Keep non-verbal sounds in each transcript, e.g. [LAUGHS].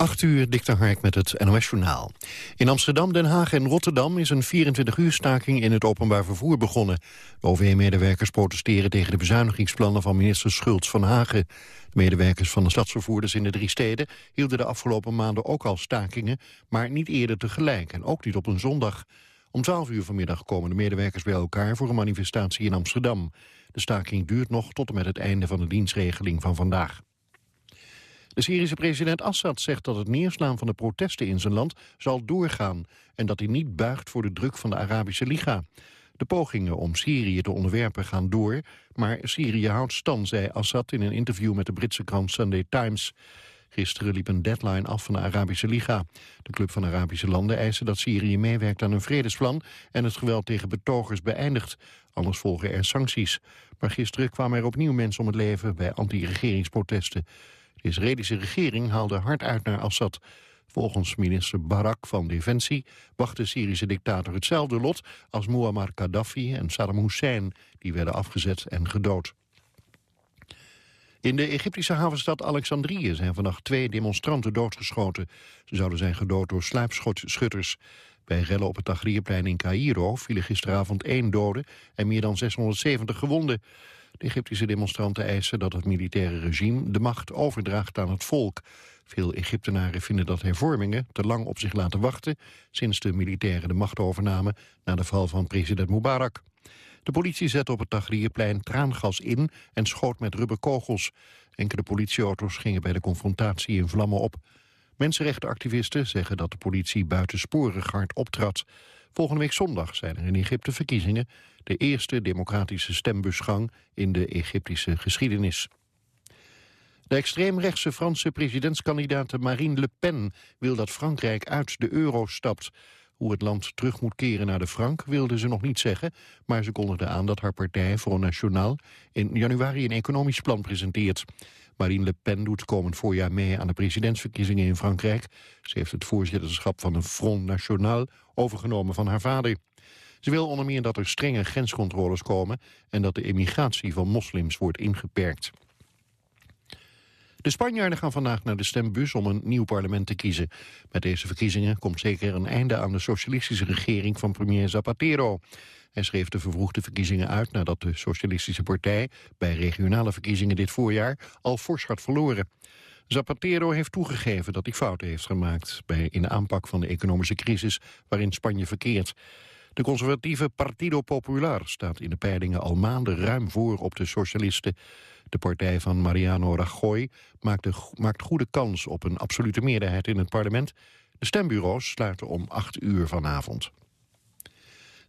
8 uur, Dikter Hark met het NOS-journaal. In Amsterdam, Den Haag en Rotterdam is een 24-uur staking in het openbaar vervoer begonnen. De OV-medewerkers protesteren tegen de bezuinigingsplannen van minister Schultz van Hagen. De medewerkers van de stadsvervoerders in de drie steden hielden de afgelopen maanden ook al stakingen, maar niet eerder tegelijk en ook niet op een zondag. Om 12 uur vanmiddag komen de medewerkers bij elkaar voor een manifestatie in Amsterdam. De staking duurt nog tot en met het einde van de dienstregeling van vandaag. De Syrische president Assad zegt dat het neerslaan van de protesten in zijn land zal doorgaan en dat hij niet buigt voor de druk van de Arabische Liga. De pogingen om Syrië te onderwerpen gaan door, maar Syrië houdt stand, zei Assad in een interview met de Britse krant Sunday Times. Gisteren liep een deadline af van de Arabische Liga. De Club van Arabische Landen eisen dat Syrië meewerkt aan een vredesplan en het geweld tegen betogers beëindigt. Anders volgen er sancties. Maar gisteren kwamen er opnieuw mensen om het leven bij anti-regeringsprotesten. De Israëlische regering haalde hard uit naar Assad. Volgens minister Barak van Defensie wacht de Syrische dictator hetzelfde lot als Muammar Gaddafi en Saddam Hussein, die werden afgezet en gedood. In de Egyptische havenstad Alexandrië zijn vannacht twee demonstranten doodgeschoten. Ze zouden zijn gedood door sluipschutters. Bij rellen op het Tahrirplein in Cairo vielen gisteravond één dode en meer dan 670 gewonden. De Egyptische demonstranten eisen dat het militaire regime de macht overdraagt aan het volk. Veel Egyptenaren vinden dat hervormingen te lang op zich laten wachten... sinds de militairen de macht overnamen na de val van president Mubarak. De politie zette op het Tahrirplein traangas in en schoot met rubberkogels. Enkele politieauto's gingen bij de confrontatie in vlammen op. Mensenrechtenactivisten zeggen dat de politie buitensporig hard optrad. Volgende week zondag zijn er in Egypte verkiezingen... de eerste democratische stembusgang in de Egyptische geschiedenis. De extreemrechtse Franse presidentskandidaat Marine Le Pen wil dat Frankrijk uit de euro stapt. Hoe het land terug moet keren naar de frank wilde ze nog niet zeggen... maar ze kondigde aan dat haar partij Front National in januari een economisch plan presenteert. Marine Le Pen doet komend voorjaar mee aan de presidentsverkiezingen in Frankrijk. Ze heeft het voorzitterschap van een Front National overgenomen van haar vader. Ze wil onder meer dat er strenge grenscontroles komen... en dat de immigratie van moslims wordt ingeperkt. De Spanjaarden gaan vandaag naar de stembus om een nieuw parlement te kiezen. Met deze verkiezingen komt zeker een einde aan de socialistische regering van premier Zapatero. Hij schreef de vervroegde verkiezingen uit nadat de Socialistische Partij bij regionale verkiezingen dit voorjaar al fors had verloren. Zapatero heeft toegegeven dat hij fouten heeft gemaakt bij in de aanpak van de economische crisis waarin Spanje verkeert. De conservatieve Partido Popular staat in de peilingen al maanden ruim voor op de socialisten. De partij van Mariano Rajoy maakt, maakt goede kans op een absolute meerderheid in het parlement. De stembureaus sluiten om 8 uur vanavond.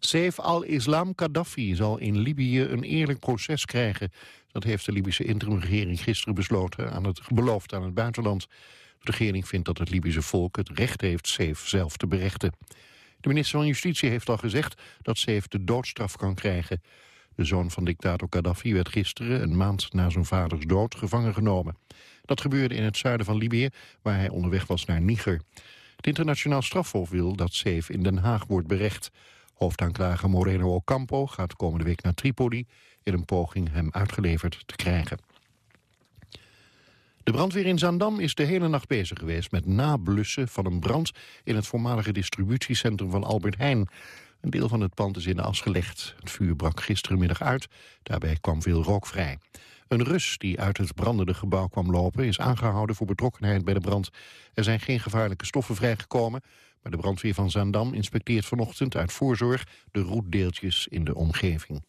Saif al-Islam Gaddafi zal in Libië een eerlijk proces krijgen. Dat heeft de Libische interimregering gisteren besloten aan het, beloofd aan het buitenland. De regering vindt dat het Libische volk het recht heeft Saif zelf te berechten. De minister van Justitie heeft al gezegd dat Saif de doodstraf kan krijgen. De zoon van dictator Gaddafi werd gisteren, een maand na zijn vaders dood, gevangen genomen. Dat gebeurde in het zuiden van Libië, waar hij onderweg was naar Niger. Het internationaal strafhof wil dat Saif in Den Haag wordt berecht. Hoofdaanklager Moreno Ocampo gaat komende week naar Tripoli... in een poging hem uitgeleverd te krijgen. De brandweer in Zaandam is de hele nacht bezig geweest met nablussen van een brand in het voormalige distributiecentrum van Albert Heijn. Een deel van het pand is in de as gelegd. Het vuur brak gisterenmiddag uit. Daarbij kwam veel rook vrij. Een Rus die uit het brandende gebouw kwam lopen... is aangehouden voor betrokkenheid bij de brand. Er zijn geen gevaarlijke stoffen vrijgekomen... maar de brandweer van Zaandam inspecteert vanochtend uit voorzorg... de roetdeeltjes in de omgeving.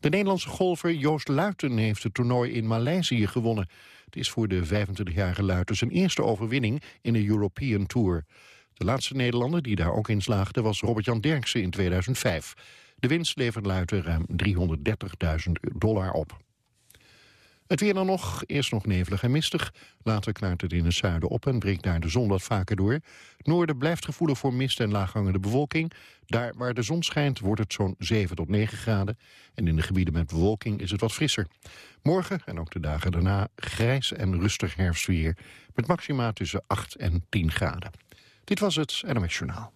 De Nederlandse golfer Joost Luiten heeft het toernooi in Maleisië gewonnen. Het is voor de 25-jarige Luiten zijn eerste overwinning in de European Tour. De laatste Nederlander die daar ook in slaagde was Robert-Jan Derksen in 2005. De winst levert Luiten ruim 330.000 dollar op. Het weer dan nog, eerst nog nevelig en mistig. Later klaart het in het zuiden op en breekt daar de zon wat vaker door. Noorden blijft gevoelig voor mist en laaghangende bewolking. Daar waar de zon schijnt wordt het zo'n 7 tot 9 graden. En in de gebieden met bewolking is het wat frisser. Morgen en ook de dagen daarna grijs en rustig herfstweer. Met maxima tussen 8 en 10 graden. Dit was het NOS Journaal.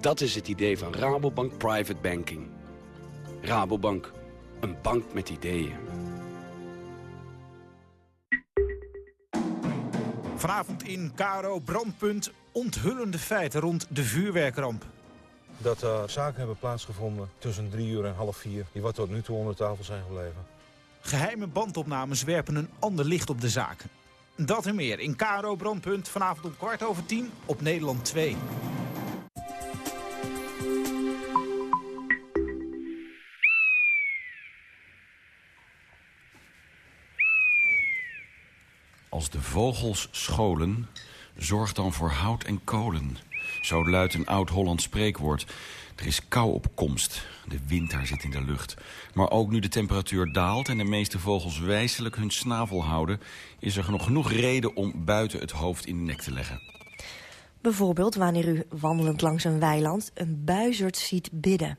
Dat is het idee van Rabobank Private Banking. Rabobank, een bank met ideeën. Vanavond in Karo Brandpunt onthullende feiten rond de vuurwerkramp. Dat er zaken hebben plaatsgevonden tussen drie uur en half vier... die wat tot nu toe onder tafel zijn gebleven. Geheime bandopnames werpen een ander licht op de zaak. Dat en meer in Karo Brandpunt vanavond om kwart over tien op Nederland 2. Vogels scholen, zorg dan voor hout en kolen. Zo luidt een oud-Hollands spreekwoord. Er is kou op komst. De wind daar zit in de lucht. Maar ook nu de temperatuur daalt en de meeste vogels wijselijk hun snavel houden... is er nog genoeg reden om buiten het hoofd in de nek te leggen. Bijvoorbeeld wanneer u wandelend langs een weiland een buizerd ziet bidden.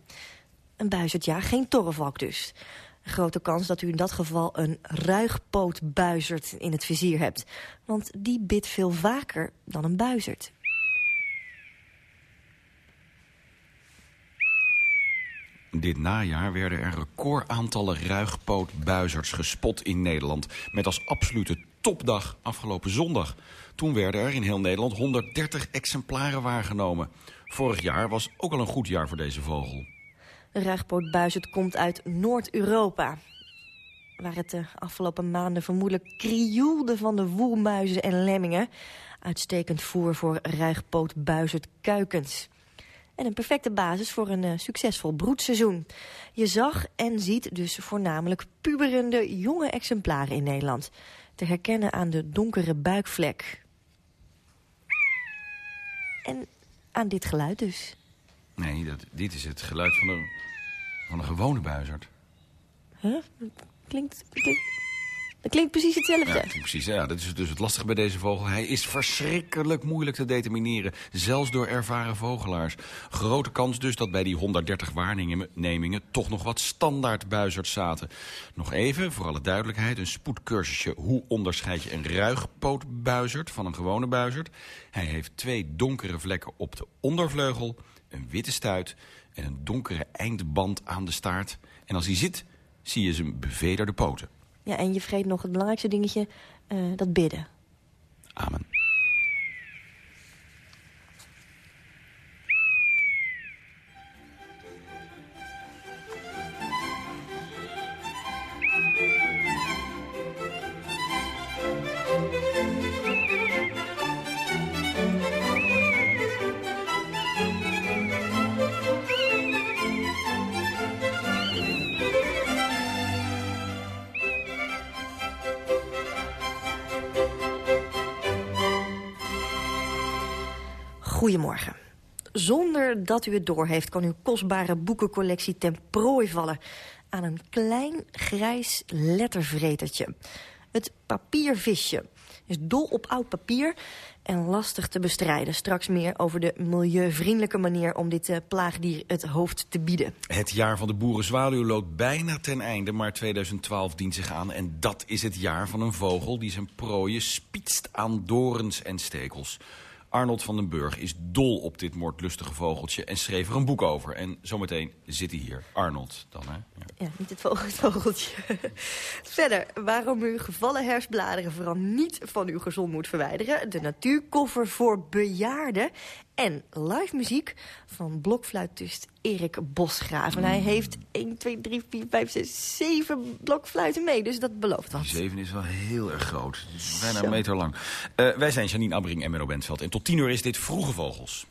Een buizerd, ja, geen torrevalk dus. Grote kans dat u in dat geval een ruigpootbuizerd in het vizier hebt. Want die bidt veel vaker dan een buizerd. Dit najaar werden er recordaantallen ruigpootbuizerds gespot in Nederland... met als absolute topdag afgelopen zondag. Toen werden er in heel Nederland 130 exemplaren waargenomen. Vorig jaar was ook al een goed jaar voor deze vogel. Een komt uit Noord-Europa. Waar het de afgelopen maanden vermoedelijk krioelde van de woelmuizen en lemmingen. Uitstekend voer voor ruigpootbuizerd kuikens. En een perfecte basis voor een uh, succesvol broedseizoen. Je zag en ziet dus voornamelijk puberende jonge exemplaren in Nederland. Te herkennen aan de donkere buikvlek. En aan dit geluid dus. Nee, dat, dit is het geluid van een, van een gewone buizerd. Huh? Klinkt, klinkt, dat klinkt precies hetzelfde. Ja, precies. Ja, dat is dus het lastige bij deze vogel. Hij is verschrikkelijk moeilijk te determineren. Zelfs door ervaren vogelaars. Grote kans dus dat bij die 130 waarnemingen toch nog wat standaard buizerds zaten. Nog even, voor alle duidelijkheid, een spoedcursusje. Hoe onderscheid je een ruigpootbuizerd van een gewone buizerd? Hij heeft twee donkere vlekken op de ondervleugel, een witte stuit en een donkere eindband aan de staart. En als hij zit, zie je zijn bevederde poten. Ja, en je vergeet nog het belangrijkste dingetje, uh, dat bidden. Amen. Zonder dat u het doorheeft kan uw kostbare boekencollectie ten prooi vallen... aan een klein grijs lettervretertje. Het papiervisje is dol op oud papier en lastig te bestrijden. Straks meer over de milieuvriendelijke manier om dit uh, plaagdier het hoofd te bieden. Het jaar van de boerenzwaluw loopt bijna ten einde, maar 2012 dient zich aan. En dat is het jaar van een vogel die zijn prooien spietst aan dorens en stekels. Arnold van den Burg is dol op dit moordlustige vogeltje en schreef er een boek over. En zometeen zit hij hier. Arnold dan, hè? Ja, ja niet het vogeltje. [LAUGHS] Verder, waarom u gevallen herfstbladeren vooral niet van uw gezond moet verwijderen. De natuurkoffer voor bejaarden. En live muziek van blokfluitist Erik Bosgraaf. En hij mm. heeft 1, 2, 3, 4, 5, 6, 7 blokfluiten mee. Dus dat belooft wat. 7 is wel heel erg groot. Bijna Zo. een meter lang. Uh, wij zijn Janine Abbring en Menno Bentveld. En tot 10 uur is dit Vroege Vogels.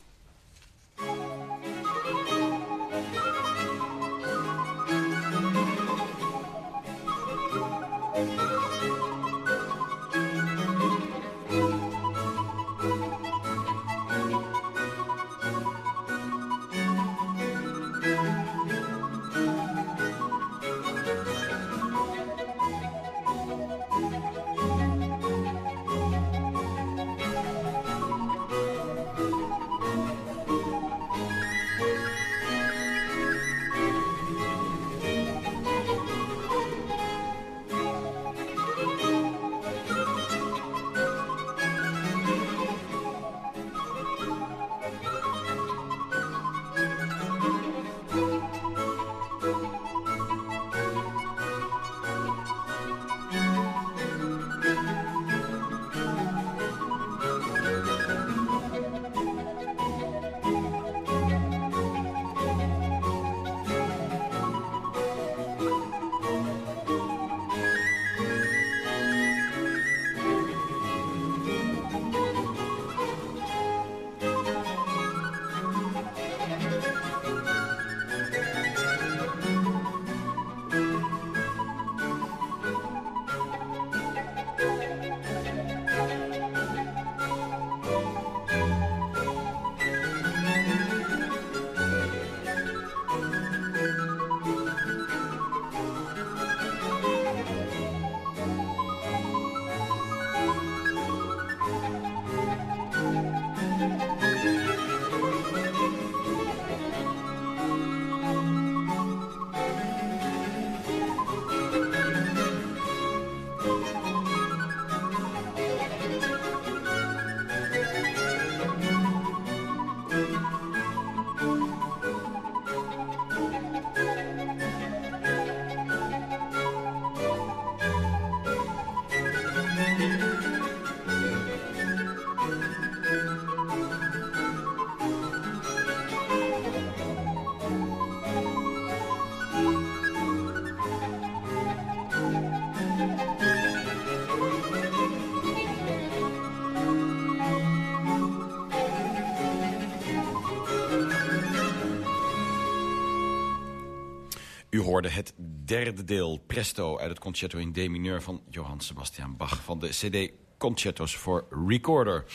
Hoorde het derde deel Presto uit het concerto in D mineur van Johann Sebastian Bach van de CD Concertos voor Recorder.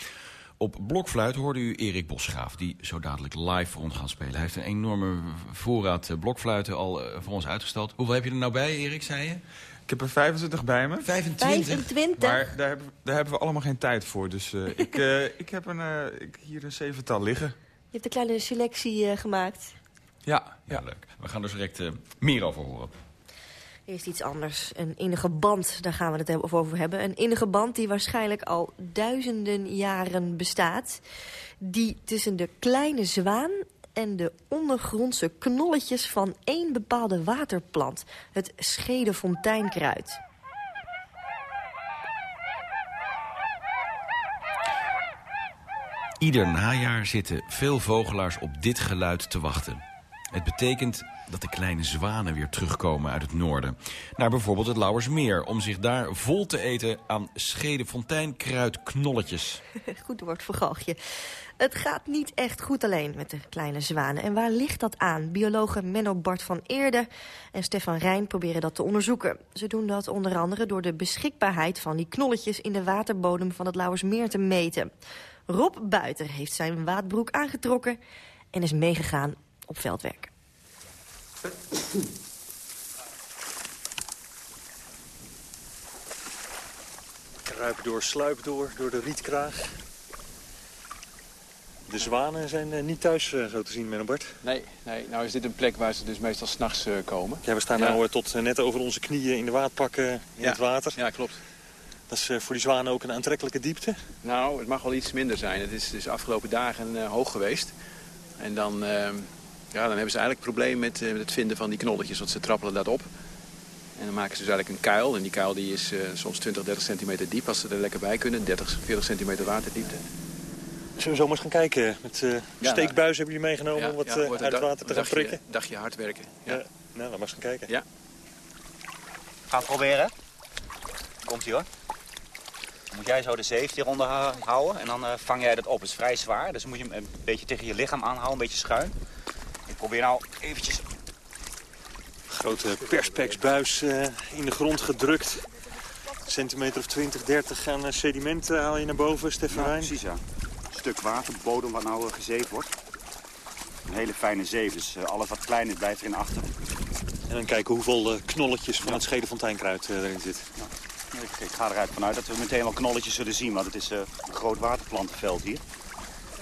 Op blokfluit hoorde u Erik Bosgraaf, die zo dadelijk live voor ons gaat spelen. Hij heeft een enorme voorraad eh, blokfluiten al eh, voor ons uitgesteld. Hoeveel heb je er nou bij, Erik, zei je? Ik heb er 25 bij me. 25? 25? Maar daar hebben, daar hebben we allemaal geen tijd voor. Dus uh, ik, uh, ik heb een, uh, ik hier een zevental liggen. Je hebt een kleine selectie gemaakt. Ja, ja. leuk. We gaan dus direct meer over horen. Eerst iets anders. Een innige band, daar gaan we het over hebben. Een innige band die waarschijnlijk al duizenden jaren bestaat. Die tussen de kleine zwaan en de ondergrondse knolletjes van één bepaalde waterplant. Het schedefonteinkruid. Ieder najaar zitten veel vogelaars op dit geluid te wachten. Het betekent dat de kleine zwanen weer terugkomen uit het noorden. Naar bijvoorbeeld het Lauwersmeer, om zich daar vol te eten aan schedefonteinkruidknolletjes. [LAUGHS] Goed woord voor galgje. Het gaat niet echt goed alleen met de kleine zwanen. En waar ligt dat aan? Biologen Menno Bart van Eerde en Stefan Rijn proberen dat te onderzoeken. Ze doen dat onder andere door de beschikbaarheid van die knolletjes... in de waterbodem van het Lauwersmeer te meten. Rob Buiter heeft zijn waadbroek aangetrokken en is meegegaan op veldwerk. Kruip door, sluip door, door de rietkraag. De zwanen zijn uh, niet thuis, uh, zo te zien, Menno Bart. Nee, nee, nou is dit een plek waar ze dus meestal s'nachts uh, komen. Ja, we staan ja. nou tot net over onze knieën in de waadpakken in ja. het water. Ja, klopt. Dat is voor die zwanen ook een aantrekkelijke diepte? Nou, het mag wel iets minder zijn. Het is dus de afgelopen dagen hoog geweest. En dan, ehm, ja, dan hebben ze eigenlijk het probleem met, met het vinden van die knolletjes. Want ze trappelen dat op. En dan maken ze dus eigenlijk een kuil. En die kuil die is soms 20, 30 centimeter diep als ze er lekker bij kunnen. 30, 40 centimeter waterdiepte. Zullen we zo maar eens gaan kijken? Met uh, ja, steekbuizen hebben jullie meegenomen ja, om wat ja, uh, uit het water te gaan prikken? Een dagje hard werken. Ja. Nou, dan maar eens gaan kijken. Ja. Gaan we proberen. Komt ie hoor. Dan moet jij zo de zeef hieronder houden en dan uh, vang jij dat op. Het is vrij zwaar, dus dan moet je hem een beetje tegen je lichaam aanhouden, een beetje schuin. Ik probeer nou eventjes... Grote perspeksbuis in de grond gedrukt. Centimeter of 20, 30 aan sediment haal je naar boven, Stefan ja, precies ja stuk waterbodem wat nou gezeefd wordt. Een hele fijne zeef, dus alles wat klein is blijft erin achter. En dan kijken hoeveel uh, knolletjes van ja. het schedefonteinkruid uh, erin zit. Ja. Ik, ik, ga eruit vanuit dat we meteen wel knolletjes zullen zien, want het is uh, een groot waterplantenveld hier.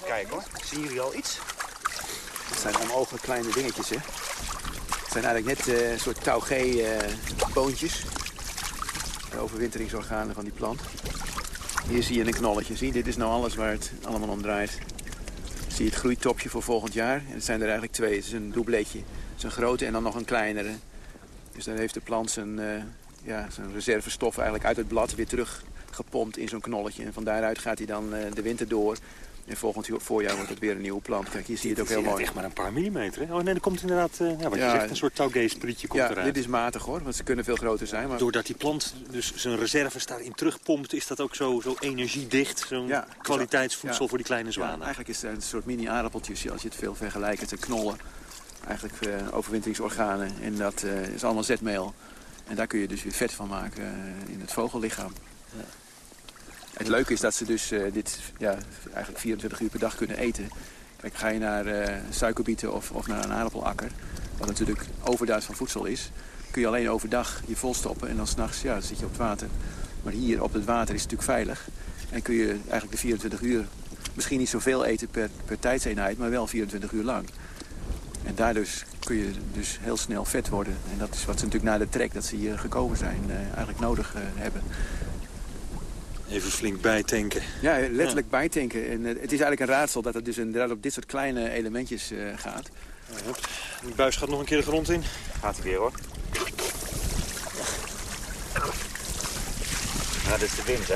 Kijk hoor, zien jullie al iets? Het zijn onmogelijk kleine dingetjes hè. Het zijn eigenlijk net een soort taugé-boontjes. de overwinteringsorganen van die plant. Hier zie je een knolletje. Zie, dit is nou alles waar het allemaal om draait. Zie je het groeitopje voor volgend jaar. En het zijn er eigenlijk twee. Het is een doubletje. Het is een grote en dan nog een kleinere. Dus dan heeft de plant zijn, uh, ja, zijn reservestof eigenlijk uit het blad weer teruggepompt in zo'n knolletje. En van daaruit gaat hij dan de winter door. En volgend voorjaar wordt het weer een nieuwe plant. Kijk, hier zie je het ook heel mooi. echt maar een paar millimeter. Hè? Oh nee, er komt inderdaad, uh, ja, wat ja, je zegt, een soort taugé-sprietje komt ja, eruit. dit is matig hoor, want ze kunnen veel groter zijn. Maar... Doordat die plant dus zijn reserves daarin terugpompt, is dat ook zo, zo energiedicht. Zo'n ja, kwaliteitsvoedsel voor die kleine zwanen. eigenlijk is het een soort mini-aardappeltjes, als je het veel vergelijkt. Het zijn knollen, eigenlijk uh, overwinteringsorganen. En dat uh, is allemaal zetmeel. En daar kun je dus weer vet van maken in het vogellichaam. Het leuke is dat ze dus uh, dit ja, eigenlijk 24 uur per dag kunnen eten. Kijk, ga je naar uh, suikerbieten of, of naar een aardappelakker, wat natuurlijk overduid van voedsel is, kun je alleen overdag je volstoppen en dan s'nachts ja, zit je op het water. Maar hier op het water is het natuurlijk veilig. En kun je eigenlijk de 24 uur misschien niet zoveel eten per, per tijdseenheid, maar wel 24 uur lang. En daardoor kun je dus heel snel vet worden. En dat is wat ze natuurlijk na de trek, dat ze hier gekomen zijn, uh, eigenlijk nodig hebben. Even flink bijtanken. Ja, letterlijk ja. bijtanken. En het is eigenlijk een raadsel dat het dus inderdaad op dit soort kleine elementjes uh, gaat. Ja, die buis gaat nog een keer de grond in. Gaat hij weer hoor. Ja, dit is de wind hè.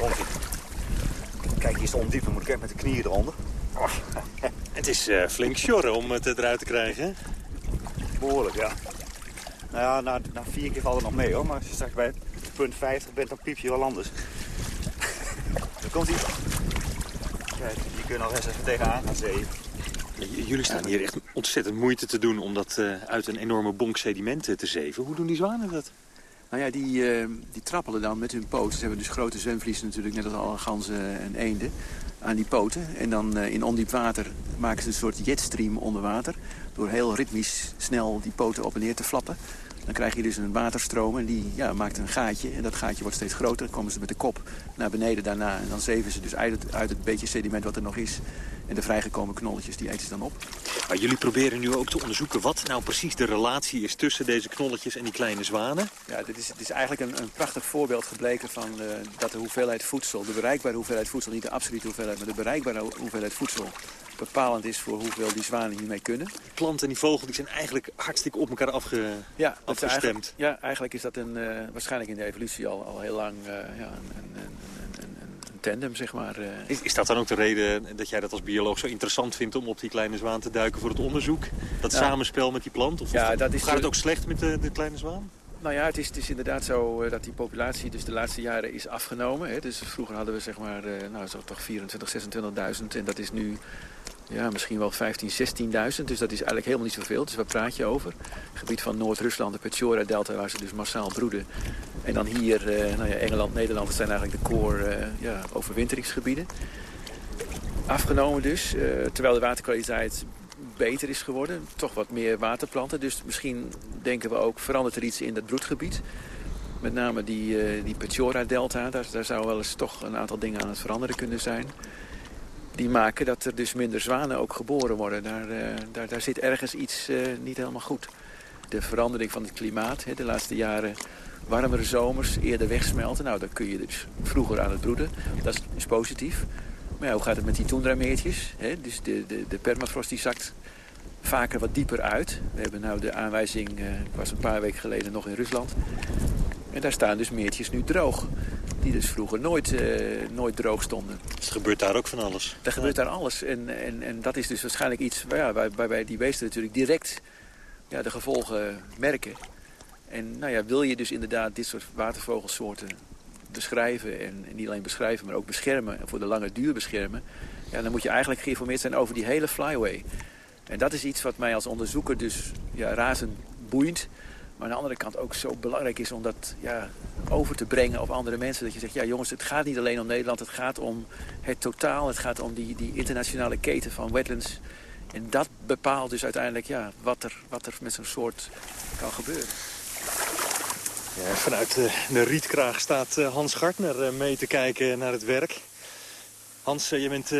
Komt ie. Kijk, hier is de ondiepe. Moet ik even met de knieën eronder. Oh. [LAUGHS] het is uh, flink sjorren om het eruit te krijgen. Behoorlijk, ja. Nou ja, na, na vier keer valt het nog mee hoor. Maar als je straks bij punt 50 bent, dan piep je wel anders. Daar komt hij. Kijk, je nog eens even tegenaan gaan zee. Jullie staan hier echt ontzettend moeite te doen om dat uh, uit een enorme bonk sedimenten te zeven. Hoe doen die zwanen dat? Nou ja, die, uh, die trappelen dan met hun poten. Ze hebben dus grote zwemvliezen natuurlijk, net als alle ganzen en eenden, aan die poten. En dan uh, in ondiep water maken ze een soort jetstream onder water. Door heel ritmisch snel die poten op en neer te flappen. Dan krijg je dus een waterstroom en die ja, maakt een gaatje. En dat gaatje wordt steeds groter. Dan komen ze met de kop naar beneden daarna. En dan zeven ze dus uit het, uit het beetje sediment wat er nog is. En de vrijgekomen knolletjes, die eten ze dan op. Maar jullie proberen nu ook te onderzoeken wat nou precies de relatie is tussen deze knolletjes en die kleine zwanen? Ja, dit is, is eigenlijk een, een prachtig voorbeeld gebleken van uh, dat de hoeveelheid voedsel, de bereikbare hoeveelheid voedsel, niet de absolute hoeveelheid, maar de bereikbare hoeveelheid voedsel bepalend is voor hoeveel die zwanen hiermee kunnen. De plant en die vogel die zijn eigenlijk hartstikke op elkaar afge, ja, afgestemd. Eigenlijk, ja, eigenlijk is dat een, uh, waarschijnlijk in de evolutie al, al heel lang uh, ja, een, een, een, een, tandem, zeg maar. Uh. Is, is dat dan ook de reden dat jij dat als bioloog zo interessant vindt om op die kleine zwaan te duiken voor het onderzoek? Dat ja. samenspel met die plant? Of, ja, of dat is gaat het ook slecht met de, de kleine zwaan? Nou ja, het is, het is inderdaad zo dat die populatie dus de laatste jaren is afgenomen. Hè. Dus vroeger hadden we zeg maar, nou, zo toch 24, 26.000 en dat is nu ja, misschien wel 15, 16.000. Dus dat is eigenlijk helemaal niet zoveel. Dus waar praat je over? Het gebied van Noord-Rusland, de Petchora-delta, waar ze dus massaal broeden. En dan hier, eh, nou ja, Engeland, Nederland, dat zijn eigenlijk de core eh, ja, overwinteringsgebieden. Afgenomen dus, uh, terwijl de waterkwaliteit beter is geworden. Toch wat meer waterplanten. Dus misschien denken we ook, verandert er iets in dat broedgebied. Met name die, die Petchora-delta, daar, daar zou wel eens toch een aantal dingen aan het veranderen kunnen zijn die maken dat er dus minder zwanen ook geboren worden. Daar, uh, daar, daar zit ergens iets uh, niet helemaal goed. De verandering van het klimaat, hè, de laatste jaren warmere zomers, eerder wegsmelten. Nou, dan kun je dus vroeger aan het broeden. Dat is, positief. Maar hoe gaat het met die toendrameertjes? Hè? Dus de, de, de permafrost die zakt vaker wat dieper uit. We hebben nou de aanwijzing, uh, ik was een paar weken geleden nog in Rusland. En daar staan dus meertjes nu droog die dus vroeger nooit, uh, nooit droog stonden. Dus er gebeurt daar ook van alles? Er gebeurt daar alles. En, en, en dat is dus waarschijnlijk iets ja, waarbij die beesten natuurlijk direct ja, de gevolgen merken. En nou ja, wil je dus inderdaad dit soort watervogelsoorten beschrijven... en, en niet alleen beschrijven, maar ook beschermen... en voor de lange duur beschermen... Ja, dan moet je eigenlijk geïnformeerd zijn over die hele flyway. En dat is iets wat mij als onderzoeker dus ja, razend boeit... Maar aan de andere kant ook zo belangrijk is om dat ja, over te brengen op andere mensen. Dat je zegt, ja jongens, het gaat niet alleen om Nederland. Het gaat om het totaal. Het gaat om die, die internationale keten van wetlands. En dat bepaalt dus uiteindelijk ja, wat, er, wat er met zo'n soort kan gebeuren. Ja, vanuit de, de rietkraag staat uh, Hans Gartner uh, mee te kijken naar het werk. Hans, uh, je bent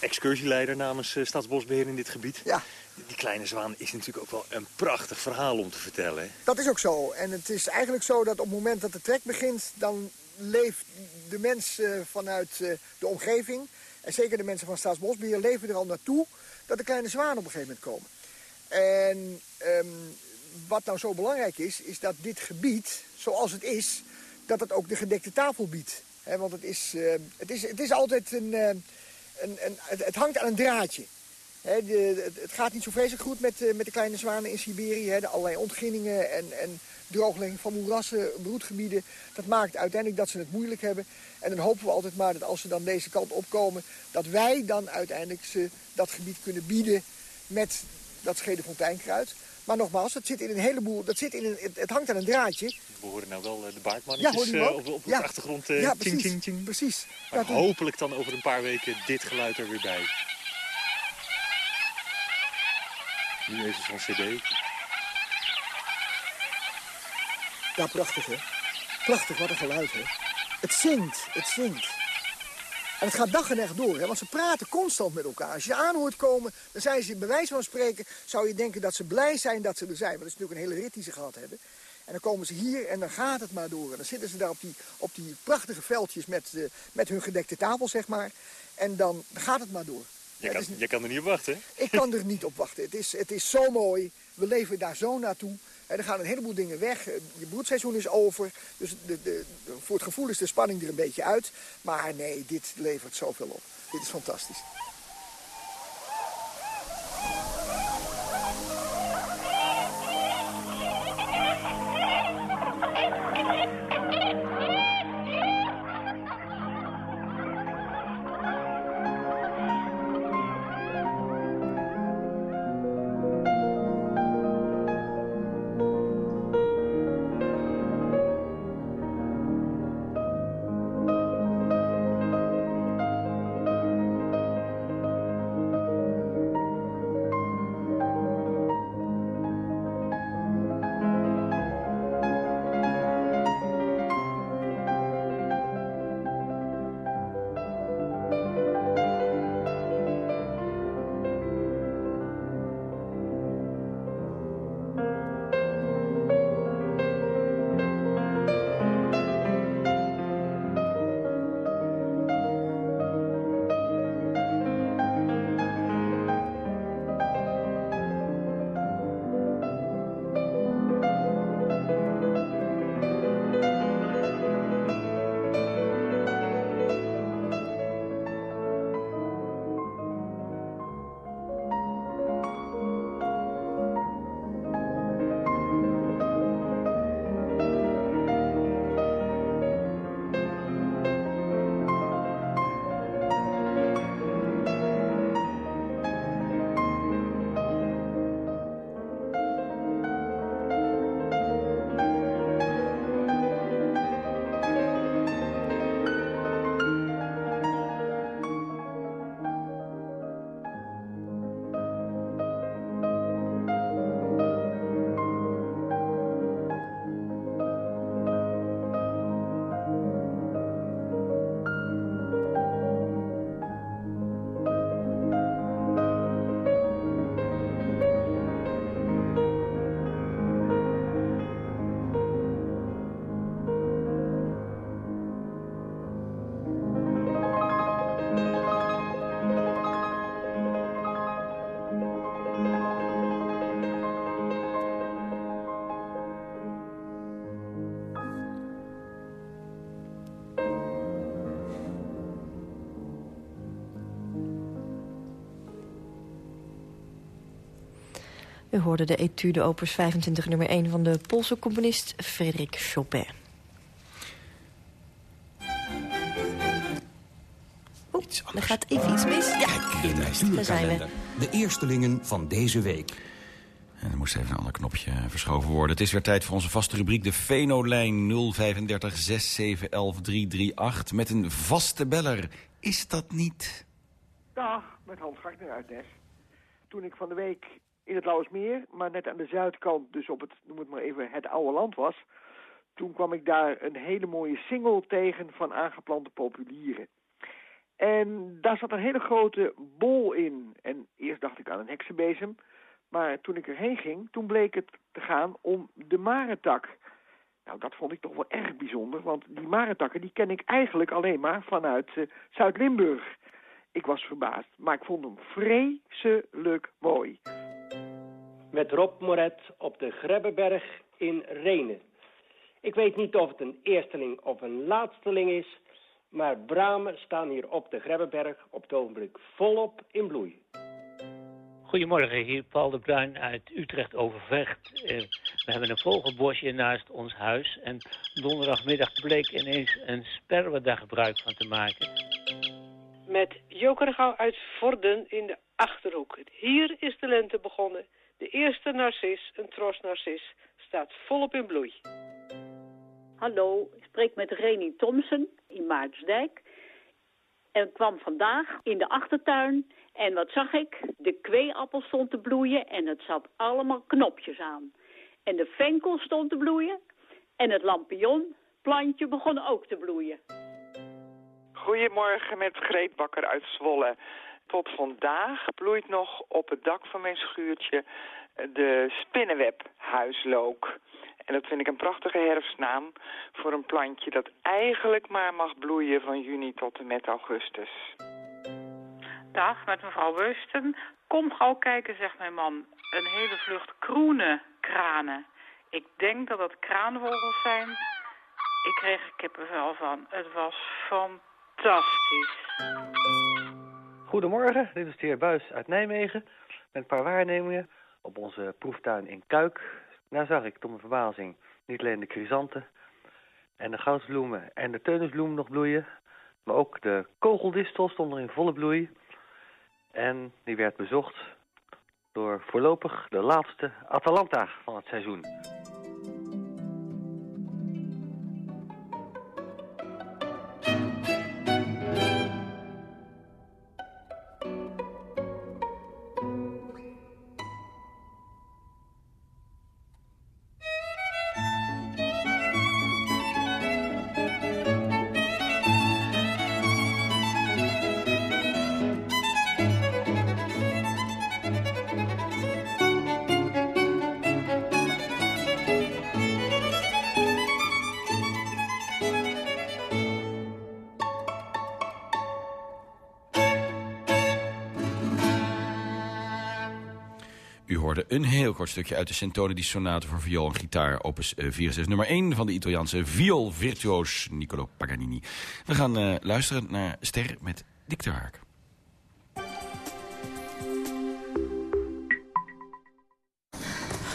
excursieleider namens Staatsbosbeheer in dit gebied. Ja. Die kleine zwaan is natuurlijk ook wel een prachtig verhaal om te vertellen. Dat is ook zo. En het is eigenlijk zo dat op het moment dat de trek begint... dan leeft de mens uh, vanuit uh, de omgeving... en zeker de mensen van Staatsbosbeheer leven er al naartoe... dat de kleine zwanen op een gegeven moment komen. En um, wat nou zo belangrijk is, is dat dit gebied, zoals het is... dat het ook de gedekte tafel biedt. Want het is, uh, het, is, het is altijd een... een, een het hangt aan een draadje. He, de, het gaat niet zo vreselijk goed met, uh, met de kleine zwanen in Siberië. He, de allerlei ontginningen en, en drooglegging van moerassen, broedgebieden. Dat maakt uiteindelijk dat ze het moeilijk hebben. En dan hopen we altijd maar dat als ze dan deze kant opkomen... dat wij dan uiteindelijk ze dat gebied kunnen bieden met dat schedefonteinkruid. Maar nogmaals, dat zit in een heleboel, dat zit in een, het, het hangt aan een draadje. We horen nou wel de baardmannetjes ja, uh, op, ja. de achtergrond. Ja, precies, ting, ting, ting. precies. Maar ja, hopelijk dan over een paar weken dit geluid er weer bij. Nu even van cd. Ja, prachtig hè. Prachtig, wat een geluid hè. Het zingt, het zingt. En het gaat dag en nacht door, hè, want ze praten constant met elkaar. Als je aanhoort komen, dan zijn ze bij wijze van spreken... zou je denken dat ze blij zijn dat ze er zijn. Want het is natuurlijk een hele rit die ze gehad hebben. En dan komen ze hier en dan gaat het maar door. En dan zitten ze daar op die, op die prachtige veldjes met, uh, met hun gedekte tafel, zeg maar. En dan gaat het maar door. Je kan, je kan er niet op wachten, Ik kan er niet op wachten. Het is, het is zo mooi. We leven daar zo naartoe. Er gaan een heleboel dingen weg. Je broedseizoen is over. Dus de, de, voor het gevoel is de spanning er een beetje uit. Maar nee, dit levert zoveel op. Dit is fantastisch. U hoorde de etude opus 25 nummer 1 van de Poolse componist Frédéric Chopin. Oeh, er gaat even iets mis. Ja, de daar zijn we. De eerstelingen van deze week. En er moest even een ander knopje verschoven worden. Het is weer tijd voor onze vaste rubriek, de Venolijn 035 6711 338. Met een vaste beller. Is dat niet? Dag, met Hans Gartner uit Nes. Toen ik van de week in het Lauwersmeer, maar net aan de zuidkant, dus op het, noem het maar even, het oude land was... toen kwam ik daar een hele mooie single tegen van aangeplante populieren. En daar zat een hele grote bol in. En eerst dacht ik aan een heksenbezem... Maar toen ik erheen ging, toen bleek het te gaan om de marentak. Nou, dat vond ik toch wel erg bijzonder, want die marentakken die ken ik eigenlijk alleen maar vanuit uh, Zuid-Limburg. Ik was verbaasd, maar ik vond hem vreselijk mooi. Met Rob Moret op de Grebbeberg in Renen. Ik weet niet of het een eersteling of een laatsteling is, maar bramen staan hier op de Grebbeberg op het ogenblik volop in bloei. Goedemorgen, hier Paul de Bruin uit Utrecht Overvecht. Uh, we hebben een vogelbosje naast ons huis. En donderdagmiddag bleek ineens een sperwer daar gebruik van te maken. Met Jokergouw uit Vorden in de Achterhoek. Hier is de lente begonnen. De eerste narcis, een trosnarcis, staat volop in bloei. Hallo, ik spreek met Reni Thomsen in Maartensdijk. En kwam vandaag in de achtertuin en wat zag ik? De kweeappel stond te bloeien en het zat allemaal knopjes aan. En de venkel stond te bloeien en het lampionplantje begon ook te bloeien. Goedemorgen met Greet Bakker uit Zwolle. Tot vandaag bloeit nog op het dak van mijn schuurtje de spinnenwebhuislook. En dat vind ik een prachtige herfstnaam voor een plantje dat eigenlijk maar mag bloeien van juni tot en met augustus. Dag, met mevrouw Wusten. Kom gauw kijken, zegt mijn man. Een hele vlucht kroene kranen. Ik denk dat het kraanvogels zijn. Ik kreeg er kippenvel van. Het was fantastisch. Goedemorgen, dit is de heer Buis uit Nijmegen. Met een paar waarnemingen op onze proeftuin in Kuik. Daar zag ik tot mijn verbazing niet alleen de chrysanten en de goudsbloemen en de teunisbloem nog bloeien. Maar ook de kogeldistel stond er in volle bloei. En die werd bezocht door voorlopig de laatste Atalanta van het seizoen. Kort stukje uit de Sintone di Sonate voor viool en gitaar. Opus 46 eh, nummer 1 van de Italiaanse vioolvirtuoos Niccolo Paganini. We gaan uh, luisteren naar Ster met Dick de Haak.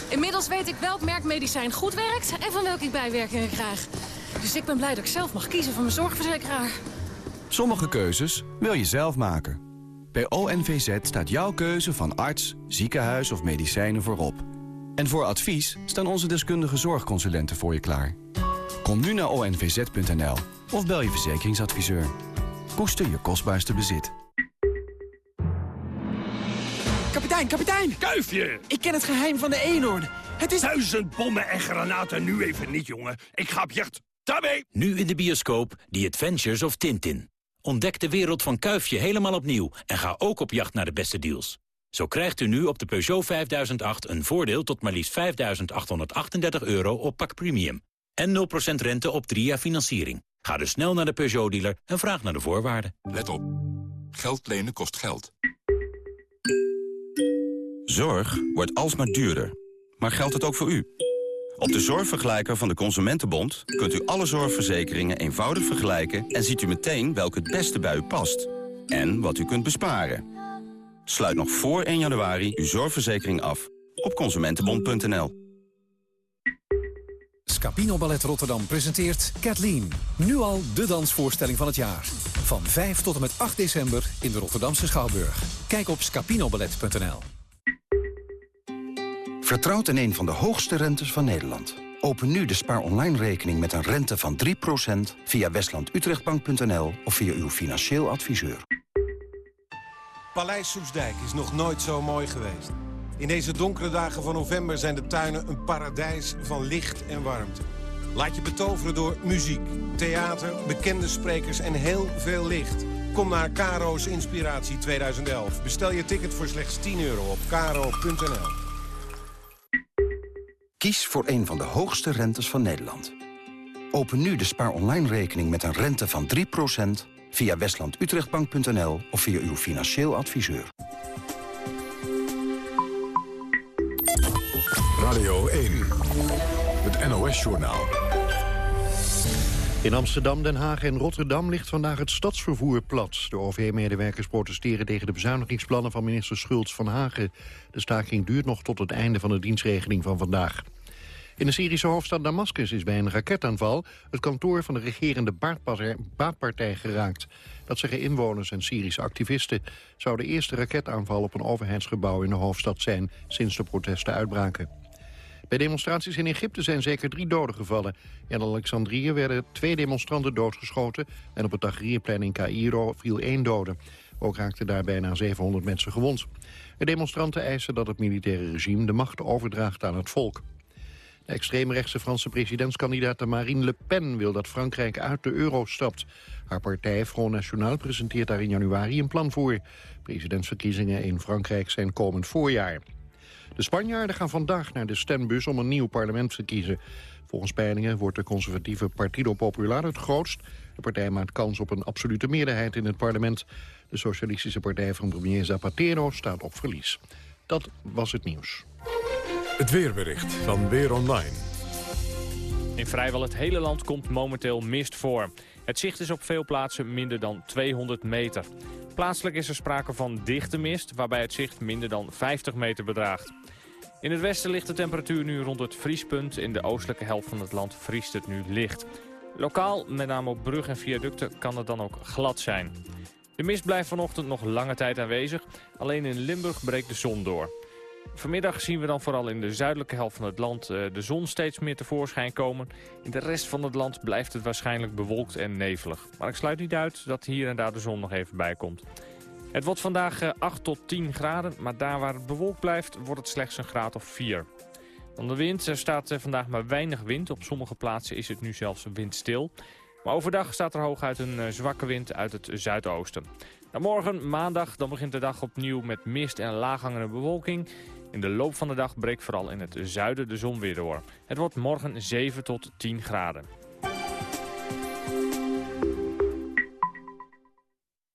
Inmiddels weet ik welk merk medicijn goed werkt en van welke ik bijwerkingen krijg. Dus ik ben blij dat ik zelf mag kiezen voor mijn zorgverzekeraar. Sommige keuzes wil je zelf maken. Bij ONVZ staat jouw keuze van arts, ziekenhuis of medicijnen voorop. En voor advies staan onze deskundige zorgconsulenten voor je klaar. Kom nu naar onvz.nl of bel je verzekeringsadviseur. Koester je kostbaarste bezit. Kapitein, kapitein! Kuifje! Ik ken het geheim van de eenhoorn. Het is... Duizend bommen en granaten nu even niet, jongen. Ik ga op jacht. Daarmee! Nu in de bioscoop The Adventures of Tintin. Ontdek de wereld van Kuifje helemaal opnieuw en ga ook op jacht naar de beste deals. Zo krijgt u nu op de Peugeot 5008 een voordeel tot maar liefst 5.838 euro op pak premium. En 0% rente op 3 jaar financiering. Ga dus snel naar de Peugeot-dealer en vraag naar de voorwaarden. Let op. Geld lenen kost geld. Zorg wordt alsmaar duurder. Maar geldt het ook voor u? Op de zorgvergelijker van de Consumentenbond kunt u alle zorgverzekeringen eenvoudig vergelijken... en ziet u meteen welke het beste bij u past. En wat u kunt besparen. Sluit nog voor 1 januari uw zorgverzekering af op consumentenbond.nl. Scapino Ballet Rotterdam presenteert Kathleen. Nu al de dansvoorstelling van het jaar. Van 5 tot en met 8 december in de Rotterdamse Schouwburg. Kijk op scapinoballet.nl. Vertrouwt in een van de hoogste rentes van Nederland. Open nu de spaar online rekening met een rente van 3% via westlandutrechtbank.nl of via uw financieel adviseur. Paleis Soesdijk is nog nooit zo mooi geweest. In deze donkere dagen van november zijn de tuinen een paradijs van licht en warmte. Laat je betoveren door muziek, theater, bekende sprekers en heel veel licht. Kom naar Caro's Inspiratie 2011. Bestel je ticket voor slechts 10 euro op caro.nl. Kies voor een van de hoogste rentes van Nederland. Open nu de spaar online rekening met een rente van 3% via westlandutrechtbank.nl of via uw financieel adviseur. Radio 1, het NOS-journaal. In Amsterdam, Den Haag en Rotterdam ligt vandaag het stadsvervoer plat. De OV-medewerkers protesteren tegen de bezuinigingsplannen van minister Schultz van Hagen. De staking duurt nog tot het einde van de dienstregeling van vandaag. In de Syrische hoofdstad Damascus is bij een raketaanval... het kantoor van de regerende baatpartij geraakt. Dat zeggen inwoners en Syrische activisten. zou de eerste raketaanval op een overheidsgebouw in de hoofdstad zijn... sinds de protesten uitbraken. Bij demonstraties in Egypte zijn zeker drie doden gevallen. In Alexandrië werden twee demonstranten doodgeschoten... en op het Tahrirplein in Cairo viel één dode. Ook raakten daar bijna 700 mensen gewond. De demonstranten eisen dat het militaire regime de macht overdraagt aan het volk. De extreemrechtse Franse presidentskandidaat Marine Le Pen wil dat Frankrijk uit de euro stapt. Haar partij Front National presenteert daar in januari een plan voor. Presidentsverkiezingen in Frankrijk zijn komend voorjaar. De Spanjaarden gaan vandaag naar de stembus om een nieuw parlement te kiezen. Volgens peilingen wordt de conservatieve Partido Popular het grootst. De partij maakt kans op een absolute meerderheid in het parlement. De socialistische partij van premier Zapatero staat op verlies. Dat was het nieuws. Het weerbericht van Weer Online. In vrijwel het hele land komt momenteel mist voor. Het zicht is op veel plaatsen minder dan 200 meter. Plaatselijk is er sprake van dichte mist, waarbij het zicht minder dan 50 meter bedraagt. In het westen ligt de temperatuur nu rond het vriespunt. In de oostelijke helft van het land vriest het nu licht. Lokaal, met name op brug en viaducten, kan het dan ook glad zijn. De mist blijft vanochtend nog lange tijd aanwezig. Alleen in Limburg breekt de zon door. Vanmiddag zien we dan vooral in de zuidelijke helft van het land eh, de zon steeds meer tevoorschijn komen. In de rest van het land blijft het waarschijnlijk bewolkt en nevelig. Maar ik sluit niet uit dat hier en daar de zon nog even bij komt. Het wordt vandaag 8 eh, tot 10 graden, maar daar waar het bewolkt blijft wordt het slechts een graad of 4. Van de wind er staat eh, vandaag maar weinig wind. Op sommige plaatsen is het nu zelfs windstil. Maar overdag staat er hooguit een zwakke wind uit het zuidoosten. Morgen, maandag, dan begint de dag opnieuw met mist en laaghangende bewolking. In de loop van de dag breekt vooral in het zuiden de zon weer door. Het wordt morgen 7 tot 10 graden.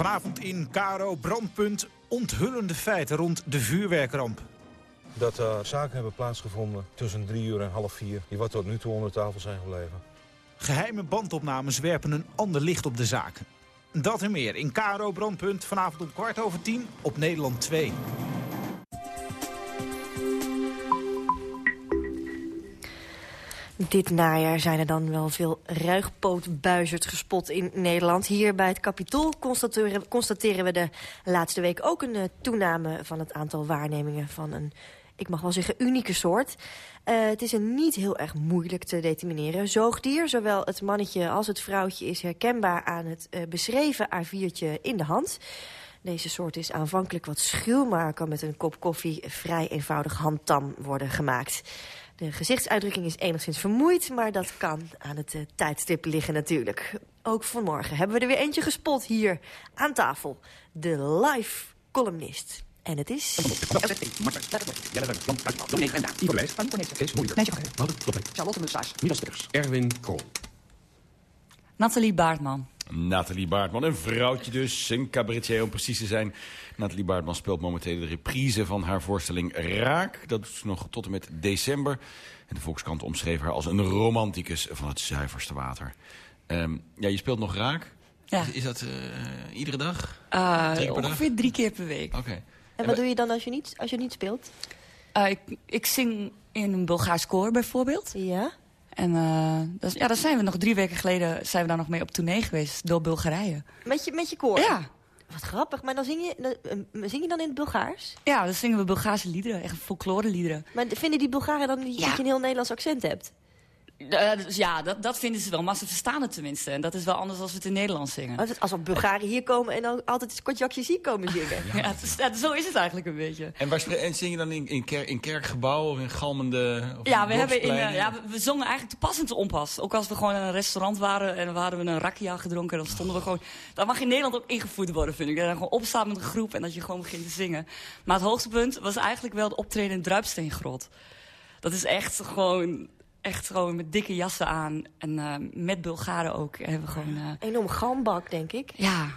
Vanavond in Karo Brandpunt onthullende feiten rond de vuurwerkramp. Dat er zaken hebben plaatsgevonden tussen drie uur en half vier... die wat tot nu toe onder tafel zijn gebleven. Geheime bandopnames werpen een ander licht op de zaken. Dat en meer in Karo Brandpunt vanavond om kwart over tien op Nederland 2. Dit najaar zijn er dan wel veel ruigpootbuizerd gespot in Nederland. Hier bij het Capitool constateren, constateren we de laatste week ook een uh, toename van het aantal waarnemingen van een, ik mag wel zeggen, unieke soort. Uh, het is een niet heel erg moeilijk te determineren zoogdier. Zowel het mannetje als het vrouwtje is herkenbaar aan het uh, beschreven A4'tje in de hand. Deze soort is aanvankelijk wat schuw, maar kan met een kop koffie vrij eenvoudig handtam worden gemaakt. De gezichtsuitdrukking is enigszins vermoeid, maar dat kan aan het uh, tijdstip liggen natuurlijk. Ook vanmorgen hebben we er weer eentje gespot hier aan tafel. De live columnist. En het is... Charlotte. Erwin Kool. Nathalie Baartman. Nathalie Baartman, een vrouwtje dus, een cabaretier om precies te zijn. Nathalie Baartman speelt momenteel de reprise van haar voorstelling Raak. Dat doet ze nog tot en met december. En de Volkskrant omschreef haar als een romanticus van het zuiverste water. Ehm, ja, je speelt nog Raak. Ja. Is, is dat eh, iedere dag? Uh, Drie dag? ongeveer drie keer per week. Oké. En wat doe je dan als je niet, als je niet speelt? Uh, ik, ik zing in een Bulgaars koor bijvoorbeeld. Ja. En uh, dat, ja, daar zijn we nog drie weken geleden zijn we daar nog mee op tournee geweest door Bulgarije. Met je, met je koor? Ja. Wat grappig, maar dan zing je, dan, zing je dan in het Bulgaars? Ja, dan zingen we Bulgaarse liederen, echt folklore liederen. Maar vinden die Bulgaren dan niet Ja. dat je een heel Nederlands accent hebt? Uh, dus ja, dat, dat vinden ze wel, maar ze verstaan het tenminste. En dat is wel anders als we het in Nederlands zingen. Als, er Bulgaren hier komen en dan altijd een kortjakje zie komen zingen. [LAUGHS] Ja, het is- ja, zo is het eigenlijk een beetje. En, waar en zing je dan in, in, ker, in kerkgebouwen of in galmende of Ja, we, hebben in, eh, ja, we, we zongen eigenlijk te pas en te onpas. Ook als we gewoon in een restaurant waren en we hadden we een rakia gedronken... dan stonden we gewoon... Dat mag in Nederland ook ingevoerd worden, vind ik. Dat je dan gewoon opstaat met een groep en dat je gewoon begint te zingen. Maar het hoogtepunt was eigenlijk wel de optreden in het Druipsteengrot. Dat is echt gewoon... Echt gewoon met dikke jassen aan. En eh, met Bulgaren ook. Hebben we gewoon, eh, Enorm gambak, denk ik. ja,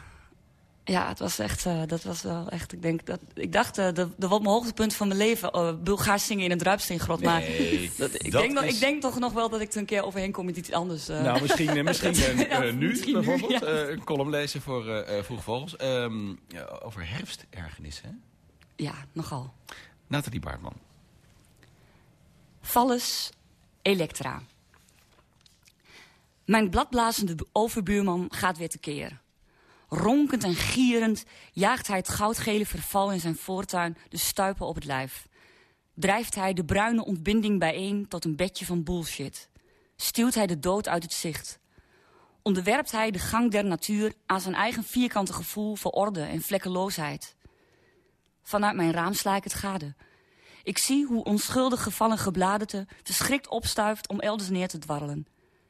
ja, het was echt, eh, dat was wel echt, ik denk dat, ik dacht, dat, dat was mijn hoogtepunt van mijn leven, Bulgaars zingen in een druipsteengrot. Maar Nee, [LAUGHS] dat, ik, dat denk nog, is- ik denk toch nog wel dat ik er een keer overheen kom met iets anders. eh. Nou, misschien, [LAUGHS] misschien eh, [LAUGHS] Ja, eh, nu misschien nu, bijvoorbeeld. ja. eh, een column lezen voor eh eh, Vroege Vogels. Ehm, ja, over herfstergernissen. hè? Ja, nogal. Nathalie Baartman. Valles Elektra. Mijn bladblazende bu- overbuurman gaat weer tekeer. Ronkend en gierend jaagt hij het goudgele verval in zijn voortuin de stuipen op het lijf. Drijft hij de bruine ontbinding bijeen tot een bedje van bullshit. Stuwt hij de dood uit het zicht. Onderwerpt hij de gang der natuur aan zijn eigen vierkante gevoel voor orde en vlekkeloosheid. Vanuit mijn raam sla ik het gade. Ik zie hoe onschuldig gevallen gebladerte verschrikt opstuift om elders neer te dwarrelen.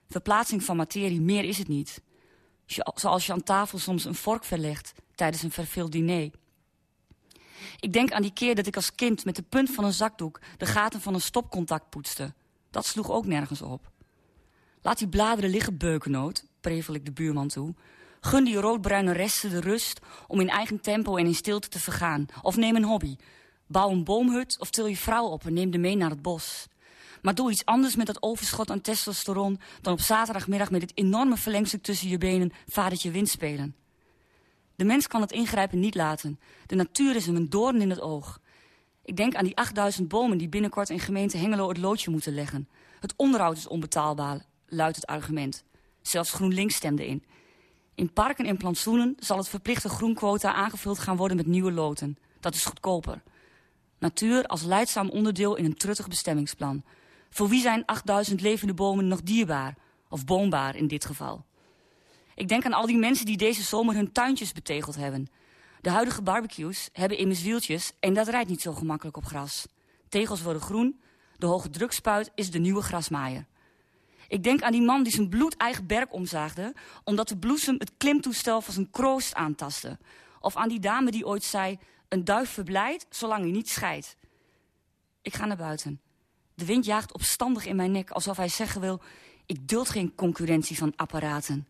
Verplaatsing van materie, meer is het niet. Zoals je aan tafel soms een vork verlegt tijdens een verveeld diner. Ik denk aan die keer dat ik als kind met de punt van een zakdoek de gaten van een stopcontact poetste. Dat sloeg ook nergens op. Laat die bladeren liggen, beukennoot, prevel ik de buurman toe. Gun die roodbruine resten de rust om in eigen tempo en in stilte te vergaan. Of neem een hobby. Bouw een boomhut of til je vrouw op en neem de mee naar het bos. Maar doe iets anders met dat overschot aan testosteron... dan op zaterdagmiddag met het enorme verlengstuk tussen je benen vadertje wind spelen. De mens kan het ingrijpen niet laten. De natuur is hem een doorn in het oog. Ik denk aan die 8000 bomen die binnenkort in gemeente Hengelo het loodje moeten leggen. Het onderhoud is onbetaalbaar, luidt het argument. Zelfs GroenLinks stemde in. In parken en plantsoenen zal het verplichte groenquota aangevuld gaan worden met nieuwe loten. Dat is goedkoper. Natuur als leidzaam onderdeel in een truttig bestemmingsplan. Voor wie zijn 8000 levende bomen nog dierbaar? Of boombaar in dit geval? Ik denk aan al die mensen die deze zomer hun tuintjes betegeld hebben. De huidige barbecues hebben immers wieltjes en dat rijdt niet zo gemakkelijk op gras. Tegels worden groen, de hoge drukspuit is de nieuwe grasmaaier. Ik denk aan die man die zijn bloedeigen berk omzaagde... omdat de bloesem het klimtoestel van zijn kroost aantastte. Of aan die dame die ooit zei... een duif verblijdt zolang hij niet scheidt. Ik ga naar buiten. De wind jaagt opstandig in mijn nek alsof hij zeggen wil... ik duld geen concurrentie van apparaten.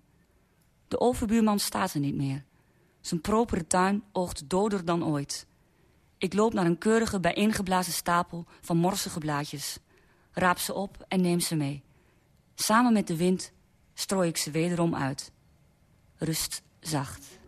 De overbuurman staat er niet meer. Zijn propere tuin oogt doder dan ooit. Ik loop naar een keurige bijeengeblazen stapel van morsige blaadjes. Raap ze op en neem ze mee. Samen met de wind strooi ik ze wederom uit. Rust zacht.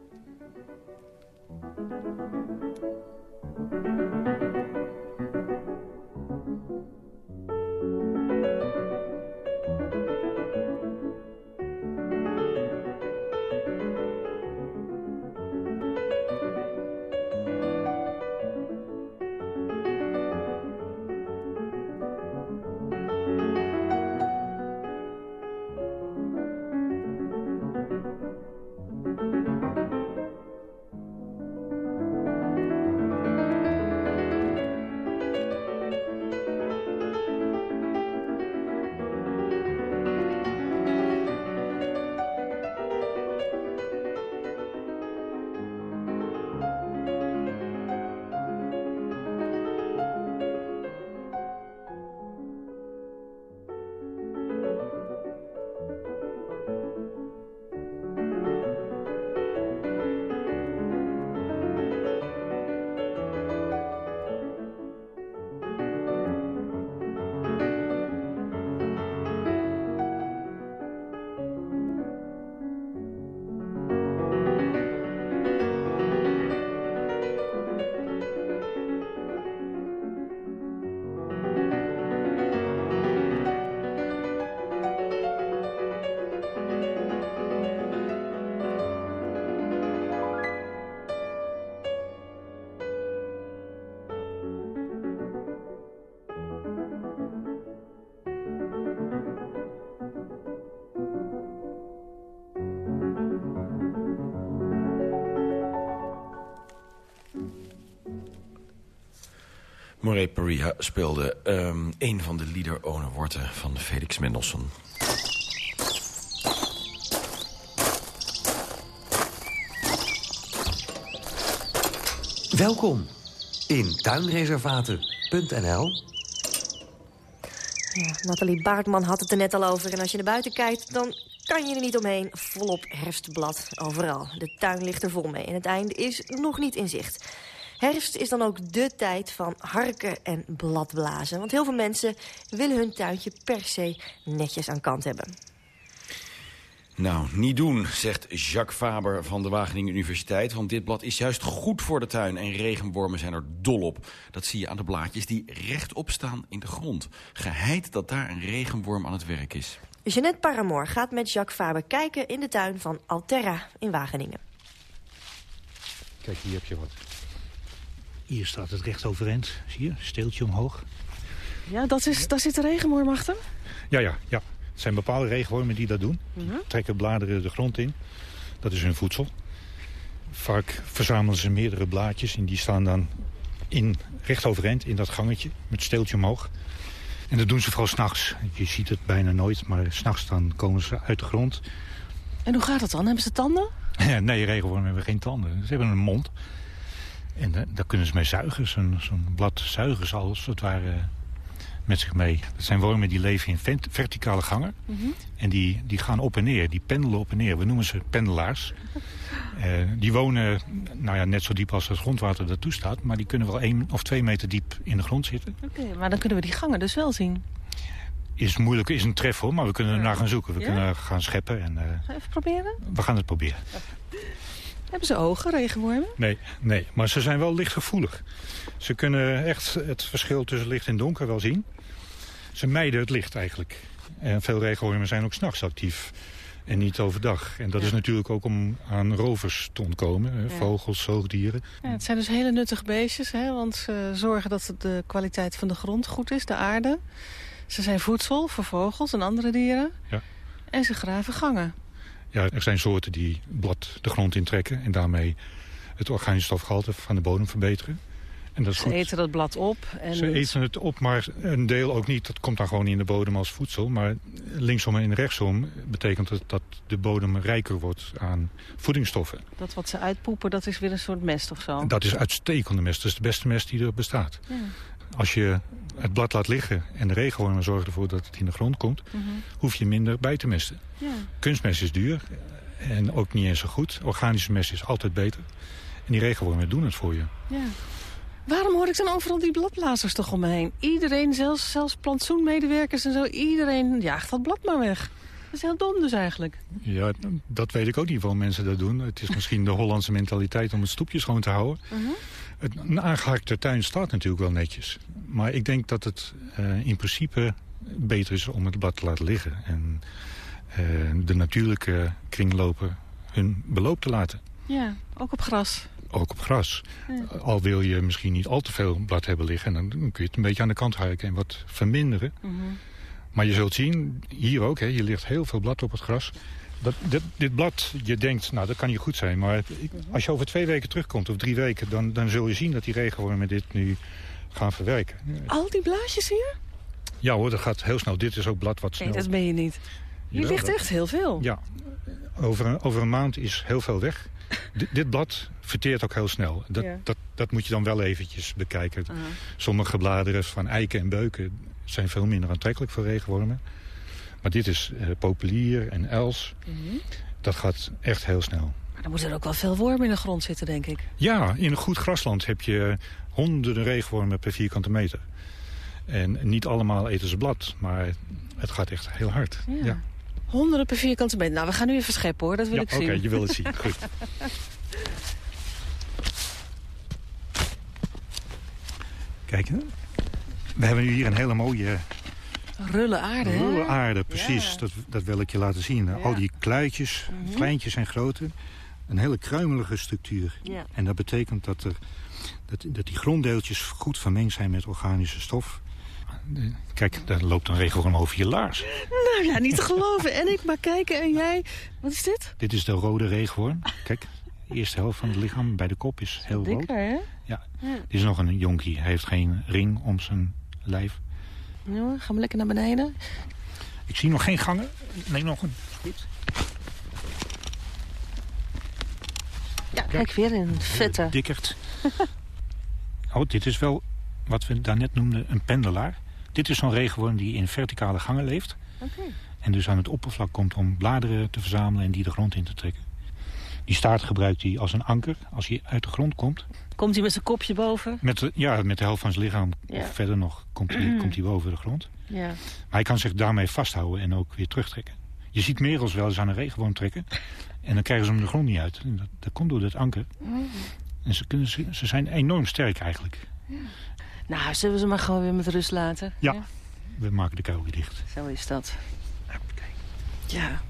Moray Paria speelde um, een van de lieder-owner-worten van Felix Mendelssohn. Welkom in tuinreservaten.nl. Ja, Nathalie Baartman had het er net al over. En als je naar buiten kijkt, dan kan je er niet omheen. Volop herfstblad overal. De tuin ligt er vol mee en het einde is nog niet in zicht. Herfst is dan ook de tijd van harken en bladblazen. Want heel veel mensen willen hun tuintje per se netjes aan kant hebben. Nou, niet doen, zegt Jacques Faber van de Wageningen Universiteit. Want dit blad is juist goed voor de tuin en regenwormen zijn er dol op. Dat zie je aan de blaadjes die rechtop staan in de grond. Geheid dat daar een regenworm aan het werk is. Jeannette Paramoor gaat met Jacques Faber kijken in de tuin van Alterra in Wageningen. Kijk, hier heb je wat. Hier staat het recht overeind. Zie je? Steeltje omhoog. Ja, dat is, daar zit de regenworm achter? Ja, ja, ja. Het zijn bepaalde regenwormen die dat doen. Mhm. Trekken bladeren de grond in. Dat is hun voedsel. Vaak verzamelen ze meerdere blaadjes en die staan dan in, recht overeind in dat gangetje met steeltje omhoog. En dat doen ze vooral s'nachts. Je ziet het bijna nooit, maar s'nachts dan komen ze uit de grond. En hoe gaat het dan? Hebben ze tanden? [LAUGHS] nee, regenwormen hebben geen tanden. Ze hebben een mond. En da- daar kunnen ze mee zuigen. Zo'n blad zuigen ze als het ware met zich mee. Dat zijn wormen die leven in verticale gangen. Mhm. En die, die gaan op en neer, die pendelen op en neer. We noemen ze pendelaars. [LAUGHS] Eh, die wonen nou ja, net zo diep als het grondwater dat toestaat. Maar die kunnen wel één of twee meter diep in de grond zitten. Oké, maar dan kunnen we die gangen dus wel zien. Is moeilijk, is een tref hoor, maar we kunnen er naar gaan zoeken. We Ja? kunnen gaan scheppen en eh, even proberen. we gaan het proberen. Hebben ze ogen, regenwormen? Nee, nee, maar ze zijn wel lichtgevoelig. Ze kunnen echt het verschil tussen licht en donker wel zien. Ze mijden het licht eigenlijk. En veel regenwormen zijn ook s'nachts actief. En niet overdag. En dat is natuurlijk ook om aan rovers te ontkomen. Ja. Vogels, zoogdieren. Ja, het zijn dus hele nuttige beestjes, hè, want ze zorgen dat de kwaliteit van de grond goed is, de aarde. Ze zijn voedsel voor vogels en andere dieren. Ja. En ze graven gangen. Ja, er zijn soorten die blad de grond intrekken. En daarmee het organisch stofgehalte van de bodem verbeteren. En dat Ze goed. eten dat blad op. En Ze eten het op, maar een deel ook niet. Dat komt dan gewoon in de bodem als voedsel. Maar linksom en rechtsom betekent het dat de bodem rijker wordt aan voedingsstoffen. dat wat ze uitpoepen, dat is weer een soort mest of zo. Dat is uitstekende mest. Dat is de beste mest die er bestaat. Ja. Als je het blad laat liggen en de regenwormen zorgen ervoor dat het in de grond komt... Mhm. hoef je minder bij te mesten. Ja. Kunstmest is duur en ook niet eens zo goed. Organische mest is altijd beter. En die regenwormen doen het voor je. Ja. Waarom hoor ik dan overal die bladblazers toch om me heen? Iedereen, zelfs, zelfs plantsoenmedewerkers en zo, iedereen jaagt dat blad maar weg. Dat is heel dom dus eigenlijk. Ja, dat weet ik ook niet waarom mensen dat doen. Het is [LAUGHS] misschien de Hollandse mentaliteit om het stoepje schoon te houden. Mhm. Het, een aangeharkte tuin staat natuurlijk wel netjes. Maar ik denk dat het eh, in principe beter is om het blad te laten liggen. En eh, de natuurlijke kringlopen hun beloop te laten. Ja, ook op gras. Ook op gras. Ja. Al wil je misschien niet al te veel blad hebben liggen... dan kun je het een beetje aan de kant harken en wat verminderen. Mhm. Maar je zult zien, hier ook, hè, hier ligt heel veel blad op het gras. Dat, dit, dit blad, je denkt, nou dat kan niet goed zijn. Maar ik- als je over twee weken terugkomt, of drie weken... dan, dan zul je zien dat die regenwormen dit nu gaan verwerken. Al die blaadjes hier? Ja hoor, dat gaat heel snel. Dit is ook blad wat Nee, snel... dat meen je niet. Hier ligt dat- echt heel veel. Ja, over een, over een maand is heel veel weg. [LAUGHS] D- dit blad verteert ook heel snel. Dat, Ja. dat, dat moet je dan wel eventjes bekijken. Sommige bladeren van eiken en beuken zijn veel minder aantrekkelijk voor regenwormen. Maar dit is eh, populier en els. Mhm. Dat gaat echt heel snel. Maar dan moeten er ook wel veel wormen in de grond zitten, denk ik. Ja, in een goed grasland heb je honderden regenwormen per vierkante meter. En niet allemaal eten ze blad, maar het gaat echt heel hard. Ja. Ja. Honderden per vierkante meter. Nou, we gaan nu even scheppen, hoor. Dat wil Ja, ik Oké, zien. je wil het zien. [LAUGHS] Goed. Kijk, we hebben nu hier een hele mooie Rulle aarde, hè? rulle aarde. Precies, dat, dat wil ik je laten zien. Al die kluitjes, Mhm. kleintjes en grote. Een hele kruimelige structuur. Ja. En dat betekent dat, er, dat, dat die gronddeeltjes goed vermengd zijn met organische stof. Kijk, daar loopt een regenworm over je laars. Nou ja, niet te geloven. En ik maar kijken en jij... Wat is dit? Dit is de rode regenworm. Kijk, de eerste helft van het lichaam bij de kop is heel rood. Dikker, hè? Ja. Ja. Dit is nog een jonkie. Hij heeft geen ring om zijn lijf. Nou, gaan we lekker naar beneden. Ik zie nog geen gangen. Nee, nog een. Goed. Ja, kijk weer een vette. Dikkerd. [LAUGHS] oh, dit is wel wat we daarnet noemden een pendelaar. Dit is zo'n regenworm die in verticale gangen leeft. Oké. En dus aan het oppervlak komt om bladeren te verzamelen en die de grond in te trekken. Die staart gebruikt hij als een anker als hij uit de grond komt. Komt hij met zijn kopje boven? Met, de- ja, met de helft van zijn lichaam Ja. of verder nog komt hij, komt hij boven de grond. Ja. Maar hij kan zich daarmee vasthouden en ook weer terugtrekken. Je ziet merels wel eens aan een regenworm trekken. En dan krijgen ze hem de grond niet uit. En dat, dat komt door dat anker. En ze, kunnen, ze, zijn enorm sterk eigenlijk. Nou, zullen we ze maar gewoon weer met rust laten? Ja, we maken de kuil weer dicht. Zo is dat. Ja.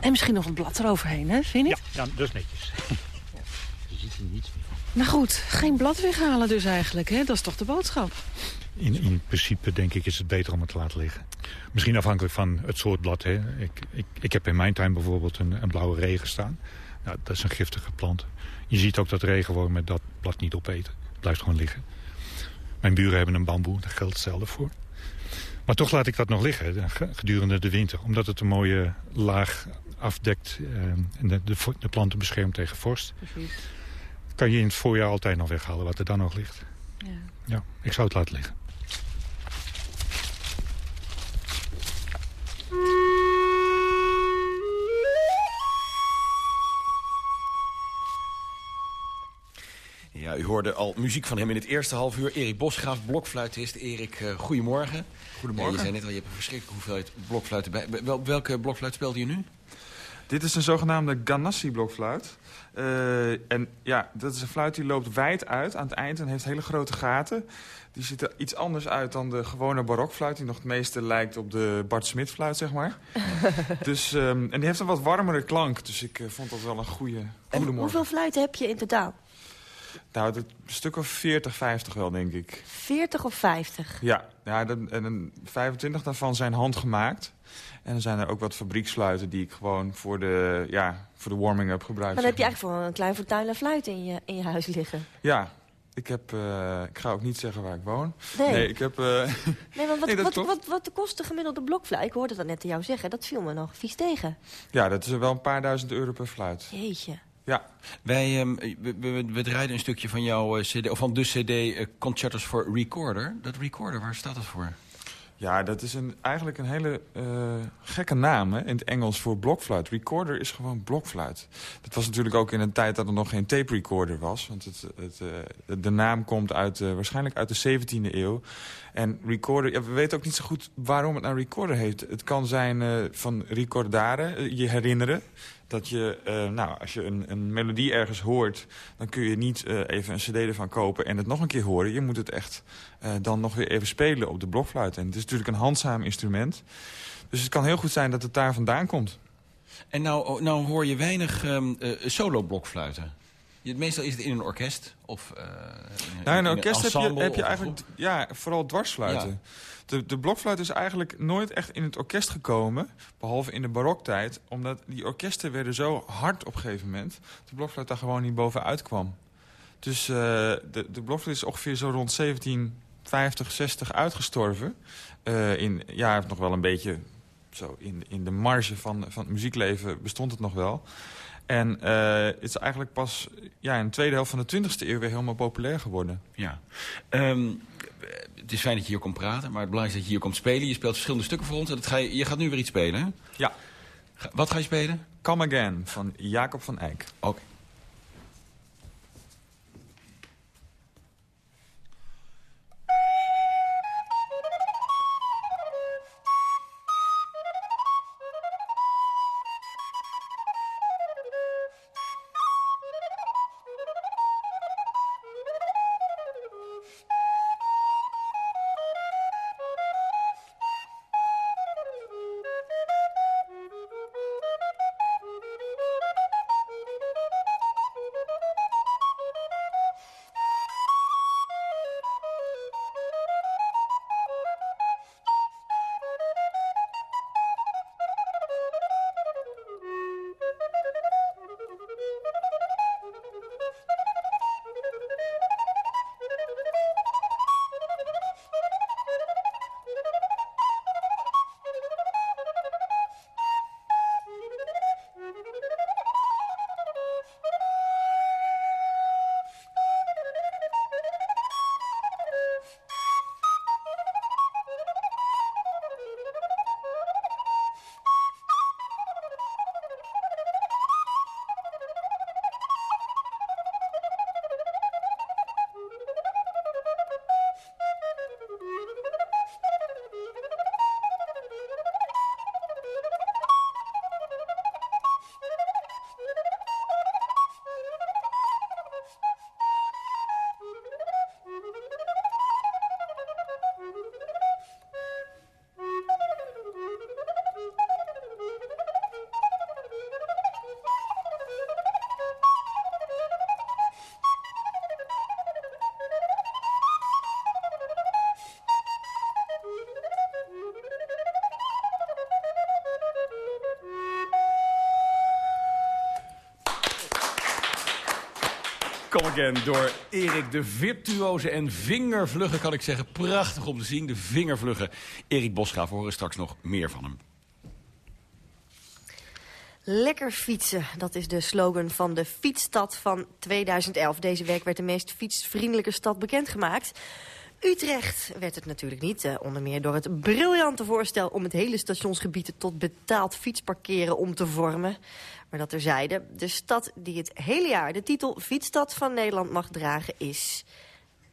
En misschien nog een blad eroverheen, hè? Vind je niet? Ja, dat is netjes. [LAUGHS] Je ziet er niets meer van. Nou goed, geen blad weghalen dus eigenlijk, hè? Dat is toch de boodschap? In, in principe denk ik is het beter om het te laten liggen. Misschien afhankelijk van het soort blad. Hè. Ik, ik, ik heb in mijn tuin bijvoorbeeld een, een blauwe regen staan. Nou, dat is een giftige plant. Je ziet ook dat regenwormen dat blad niet opeten. Het blijft gewoon liggen. Mijn buren hebben een bamboe, daar geldt hetzelfde voor. Maar toch laat ik dat nog liggen ge- gedurende de winter. Omdat het een mooie laag afdekt eh, en de, de, de planten beschermt tegen vorst. Precies. Kan je in het voorjaar altijd nog weghalen wat er dan nog ligt. Ja. Ja, ik zou het laten liggen. Ja, u hoorde al muziek van hem in het eerste half uur. Erik Bosgraaf, blokfluitist. Erik, eh goedemorgen. Goedemorgen. Ja, je zei net al, je hebt een verschrikkelijke hoeveelheid blokfluiten bij. Wel, welke blokfluit speelde je nu? Dit is een zogenaamde Ganassi-blokfluit. Eh, en ja, dat is een fluit die loopt wijd uit aan het eind en heeft hele grote gaten. Die ziet er iets anders uit dan de gewone barokfluit... die nog het meeste lijkt op de Bart Smit-fluit, zeg maar. [LAUGHS] dus, ehm, en die heeft een wat warmere klank, dus ik eh, vond dat wel een goede, En goede morgen. hoeveel fluiten heb je in totaal? Nou, een stuk of 40, 50 wel, denk ik. 40 of 50? Ja, ja dan- en een 25 daarvan zijn handgemaakt. En dan zijn er ook wat fabrieksfluiten die ik gewoon voor de, ja, voor de warming-up gebruik. Dan zeg heb je eigenlijk voor een klein fortuin aan fluiten in je, in je huis liggen. Ja, ik heb... eh, ik ga ook niet zeggen waar ik woon. Nee. ik heb... eh, Nee, want [LAUGHS] wat, Nee, wat, wat, wat kost de gemiddelde blokfluit? Ik hoorde dat net te jou zeggen. Dat viel me nog vies tegen. ja, dat is wel een paar duizend euro per fluit. Jeetje. Ja. Wij, ehm, we, we, draaiden een stukje van jouw eh, cd, of van de cd eh, Concertos for Recorder. Dat recorder, waar staat dat voor? Ja, dat is een, eigenlijk een hele eh, gekke naam hè, in het Engels voor blokfluit. Recorder is gewoon blokfluit. Dat was natuurlijk ook in een tijd dat er nog geen tape recorder was. Want het, het, de naam komt uit, waarschijnlijk uit de 17e eeuw. En recorder, we weten ook niet zo goed waarom het nou recorder heet. Het kan zijn van recordare, eh, je herinneren. Dat je, eh, nou, als je een, een melodie ergens hoort... dan kun je niet eh, even een cd ervan kopen en het nog een keer horen. Je moet het echt eh, dan nog weer even spelen op de blokfluit. En het is natuurlijk een handzaam instrument. Dus het kan heel goed zijn dat het daar vandaan komt. En nou, nou hoor je weinig ehm, eh, solo blokfluiten. Je, meestal is het in een orkest of eh, in, Nou, in een orkest heb je, ensemble heb je eigenlijk ja, vooral dwarsfluiten. De, de blokfluit is eigenlijk nooit echt in het orkest gekomen. Behalve in de baroktijd. Omdat die orkesten werden zo hard op een gegeven moment. De blokfluit daar gewoon niet bovenuit kwam. Dus eh, de, de blokfluit is ongeveer zo rond 1750, 60 uitgestorven. Eh, in, ja, nog wel een beetje zo in, in de marge van, van het muziekleven bestond het nog wel. En eh, het is eigenlijk pas ja, in de tweede helft van de 20e eeuw weer helemaal populair geworden. Ja. Ehm, het is fijn dat je hier komt praten, maar het belangrijkste is dat je hier komt spelen. Je speelt verschillende stukken voor ons en dat ga je, je gaat nu weer iets spelen, hè? Ja. Wat ga je spelen? Come Again van Jacob van Eyck. Oké. Come door Erik de virtuoze en vingervlugge, kan ik zeggen. Prachtig om te zien, de vingervlugge Erik Bosgraaf. We horen straks nog meer van hem. Lekker fietsen, dat is de slogan van de fietsstad van 2011. Deze week werd de meest fietsvriendelijke stad bekendgemaakt. Utrecht werd het natuurlijk niet, eh, onder meer door het briljante voorstel... om het hele stationsgebied tot betaald fietsparkeren om te vormen. Maar dat terzijde, de stad die het hele jaar de titel Fietsstad van Nederland mag dragen is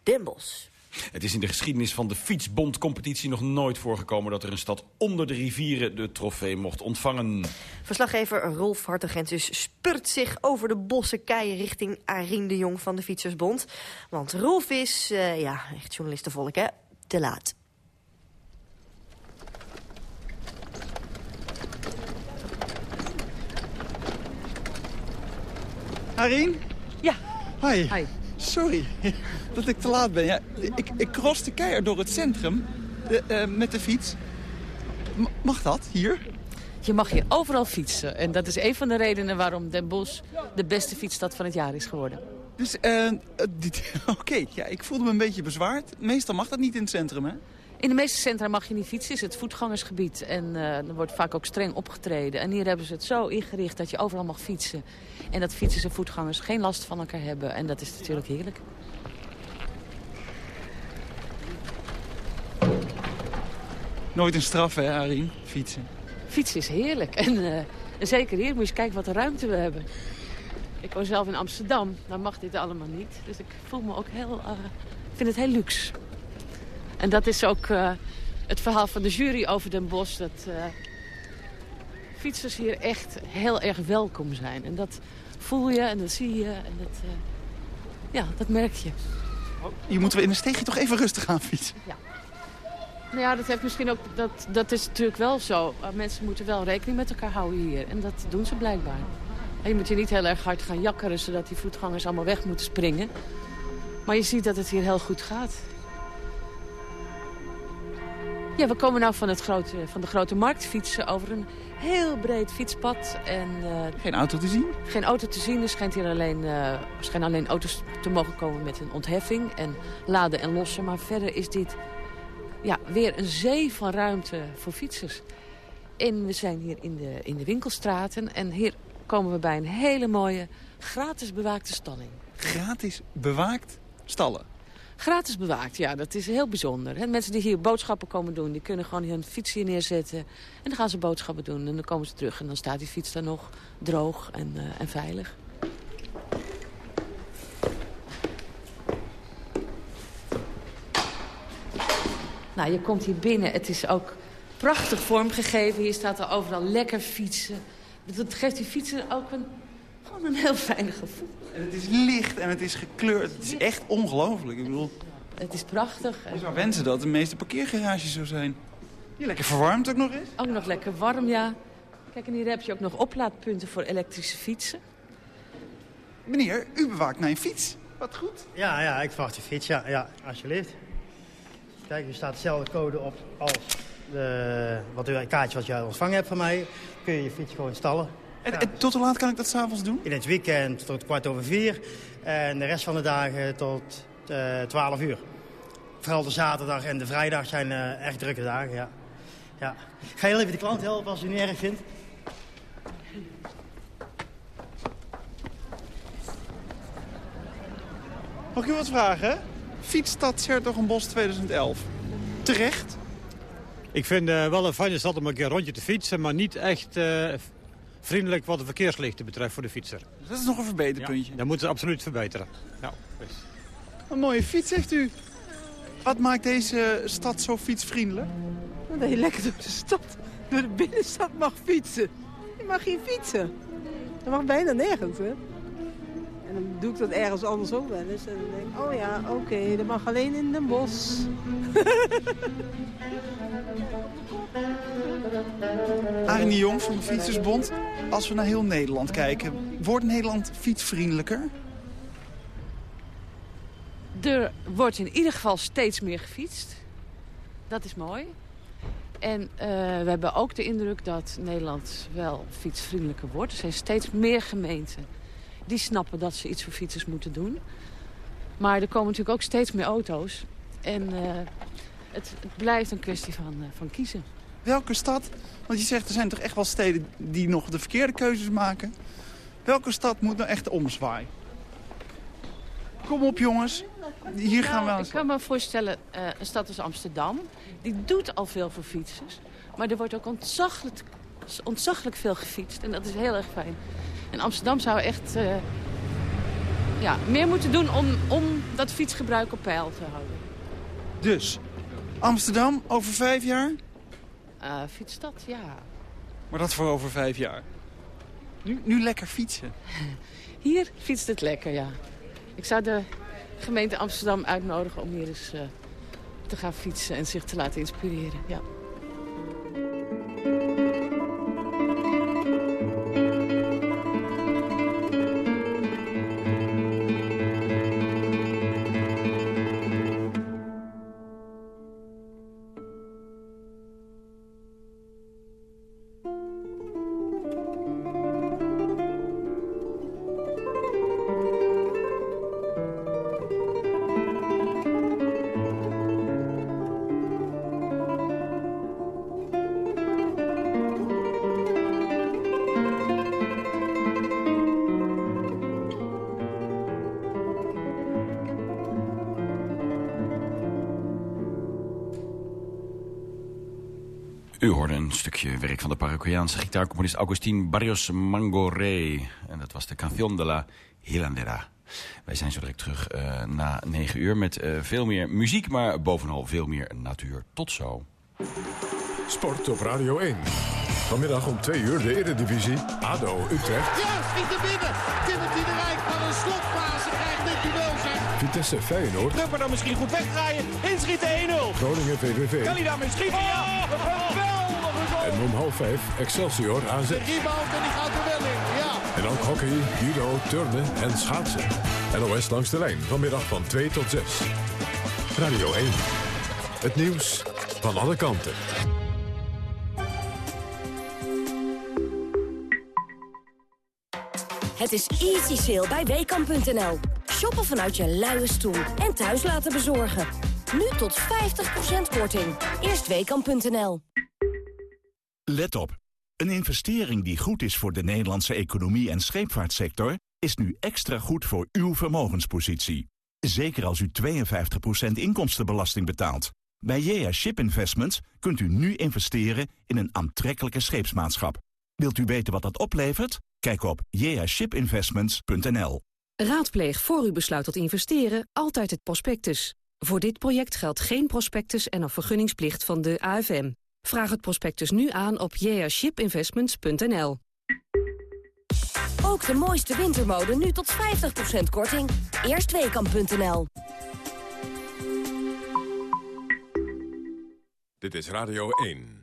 Den Bosch. Het is in de geschiedenis van de fietsbondcompetitie nog nooit voorgekomen... dat er een stad onder de rivieren de trofee mocht ontvangen. Verslaggever Rolf Hartegentus spurt zich over de bossen keien... richting Arien de Jong van de Fietsersbond. Want Rolf is, uh, ja, echt journalistenvolk, hè, te laat. Arien? Ja. Hi. Hi. Sorry [LAUGHS] dat ik te laat ben. Ja, ik, ik croste keihard door het centrum de, uh, met de fiets. M mag dat hier? Je mag hier overal fietsen. En dat is een van de redenen waarom Den Bosch de beste fietsstad van het jaar is geworden. Dus, uh, [LAUGHS] oké, okay, ja, ik voelde me een beetje bezwaard. Meestal mag dat niet in het centrum, hè? In de meeste centra mag je niet fietsen, is het voetgangersgebied. En uh, er wordt vaak ook streng opgetreden. En hier hebben ze het zo ingericht dat je overal mag fietsen. En dat fietsers en voetgangers geen last van elkaar hebben. En dat is natuurlijk heerlijk. Nooit een straf, hè, Arien? Fietsen. Fietsen is heerlijk. En, uh, en zeker hier moet je eens kijken wat een ruimte we hebben. Ik woon zelf in Amsterdam, daar mag dit allemaal niet. Dus ik voel me ook heel... Uh, vind het heel luxe. En dat is ook uh, het verhaal van de jury over Den Bosch. Dat uh, fietsers hier echt heel erg welkom zijn. En dat voel je en dat zie je. En dat, uh, ja, dat merk je. Hier moeten we in een steegje toch even rustig gaan fietsen. Ja. Nou ja, dat heeft misschien ook. Dat, dat is natuurlijk wel zo. Mensen moeten wel rekening met elkaar houden hier. En dat doen ze blijkbaar. En je moet hier niet heel erg hard gaan jakkeren... zodat die voetgangers allemaal weg moeten springen. Maar je ziet dat het hier heel goed gaat. Ja, we komen nou van, het grote, van de grote markt fietsen over een heel breed fietspad. En, uh, geen auto te zien? Geen auto te zien. Er schijnt hier alleen, uh, schijnen alleen auto's te mogen komen met een ontheffing. En laden en lossen. Maar verder is dit ja, weer een zee van ruimte voor fietsers. En we zijn hier in de, in de winkelstraten. En hier komen we bij een hele mooie gratis bewaakte stalling. Gratis bewaakt stallen? Gratis bewaakt, ja, dat is heel bijzonder. He, mensen die hier boodschappen komen doen, die kunnen gewoon hun fiets hier neerzetten. En dan gaan ze boodschappen doen en dan komen ze terug. En dan staat die fiets dan nog droog en, uh, en veilig. Nou, je komt hier binnen. Het is ook prachtig vormgegeven. Hier staat er overal lekker fietsen. Dat geeft die fietsen ook een, gewoon een heel fijn gevoel. En het is licht en het is gekleurd. Het is echt ongelooflijk. Ik bedoel... Het is prachtig. Je zou wensen dat de meeste parkeergarages zo zijn. Hier lekker verwarmd ook nog eens. Ook nog lekker warm, ja. Kijk, en hier heb je ook nog oplaadpunten voor elektrische fietsen. Meneer, u bewaakt mijn fiets. Wat goed. Ja, ja, ik verwacht je fiets, ja, ja, alsjeblieft. Kijk, er staat dezelfde code op als de, wat u, kaartje wat je ontvangen hebt van mij. Kun je je fiets gewoon stallen. En, en tot hoe laat kan ik dat s'avonds doen? In het weekend tot kwart over vier. En de rest van de dagen tot uh, 12 uur. Vooral de zaterdag en de vrijdag zijn uh, echt drukke dagen, ja. ja. Ik ga heel even de klant helpen als u het niet erg vindt. Mag ik u wat vragen? Fietsstad Sertogenbos 2011. Terecht? Ik vind uh, wel een fijne stad om een keer een rondje te fietsen... maar niet echt uh, vriendelijk wat de verkeerslichten betreft voor de fietser. Dat is nog een verbeterpuntje. Ja, dat moeten ze absoluut verbeteren. Ja, dus. Een mooie fiets, zegt u. Wat maakt deze stad zo fietsvriendelijk? Dat je lekker door de stad, door de binnenstad mag fietsen. Je mag hier fietsen. Dat mag bijna nergens, hè? En dan doe ik dat ergens anders ook wel eens. En dan denk ik, oh ja, oké, okay, dat mag alleen in Den Bosch. [LAUGHS] Arjen de Jong van de Fietsersbond. Als we naar heel Nederland kijken, wordt Nederland fietsvriendelijker? Er wordt in ieder geval steeds meer gefietst. Dat is mooi. En uh, we hebben ook de indruk dat Nederland wel fietsvriendelijker wordt. Er zijn steeds meer gemeenten die snappen dat ze iets voor fietsers moeten doen. Maar er komen natuurlijk ook steeds meer auto's. En uh, het, blijft een kwestie van, uh, van kiezen. Welke stad, want je zegt er zijn toch echt wel steden die nog de verkeerde keuzes maken. Welke stad moet nou echt omzwaai? Kom op jongens, hier gaan we aan. Ik kan me voorstellen, uh, een stad als Amsterdam, die doet al veel voor fietsers. Maar er wordt ook ontzaglijk, ontzaglijk veel gefietst en dat is heel erg fijn. En Amsterdam zou echt uh, ja, meer moeten doen om, om dat fietsgebruik op peil te houden. Dus, Amsterdam over vijf jaar? Uh, fietsstad, ja. Maar dat voor over vijf jaar? Nu, nu lekker fietsen. [LAUGHS] Hier fietst het lekker, ja. Ik zou de gemeente Amsterdam uitnodigen om hier eens uh, te gaan fietsen en zich te laten inspireren. Ja. U hoorde een stukje werk van de Paraguayaanse gitaarcomponist Agustín Barrios Mangoré. En dat was de Canción de la Hilandera. Wij zijn zo direct terug uh, na 9 uur met uh, veel meer muziek, maar bovenal veel meer natuur. Tot zo. Sport op Radio 1. Vanmiddag om 2 uur de Eredivisie. ADO Utrecht. Ja, schiet er binnen. Vitesse Feyenoord. Prupper dan misschien goed wegdraaien. Inschieten 1-0. Groningen VVV. Kan hij daar misschien? Oh, een geweldige goal. En om half 5 Excelsior AZ. De rebound en die gaat er wel in. Ja. En ook hockey, judo, turnen en schaatsen. NOS langs de lijn. Vanmiddag van 2 tot 6. Radio 1. Het nieuws van alle kanten. Het is easy sale bij Weekamp.nl. Shoppen vanuit je luie stoel en thuis laten bezorgen. Nu tot 50% korting. Eerst Weekamp.nl. Let op. Een investering die goed is voor de Nederlandse economie en scheepvaartsector... is nu extra goed voor uw vermogenspositie. Zeker als u 52% inkomstenbelasting betaalt. Bij JA Ship Investments kunt u nu investeren in een aantrekkelijke scheepsmaatschap. Wilt u weten wat dat oplevert? Kijk op jashipinvestments.nl. Raadpleeg voor u besluit tot investeren altijd het prospectus. Voor dit project geldt geen prospectus en of vergunningsplicht van de AFM. Vraag het prospectus nu aan op jashipinvestments.nl. Ook de mooiste wintermode nu tot 50% korting. Eerstweekam.nl. Dit is Radio 1.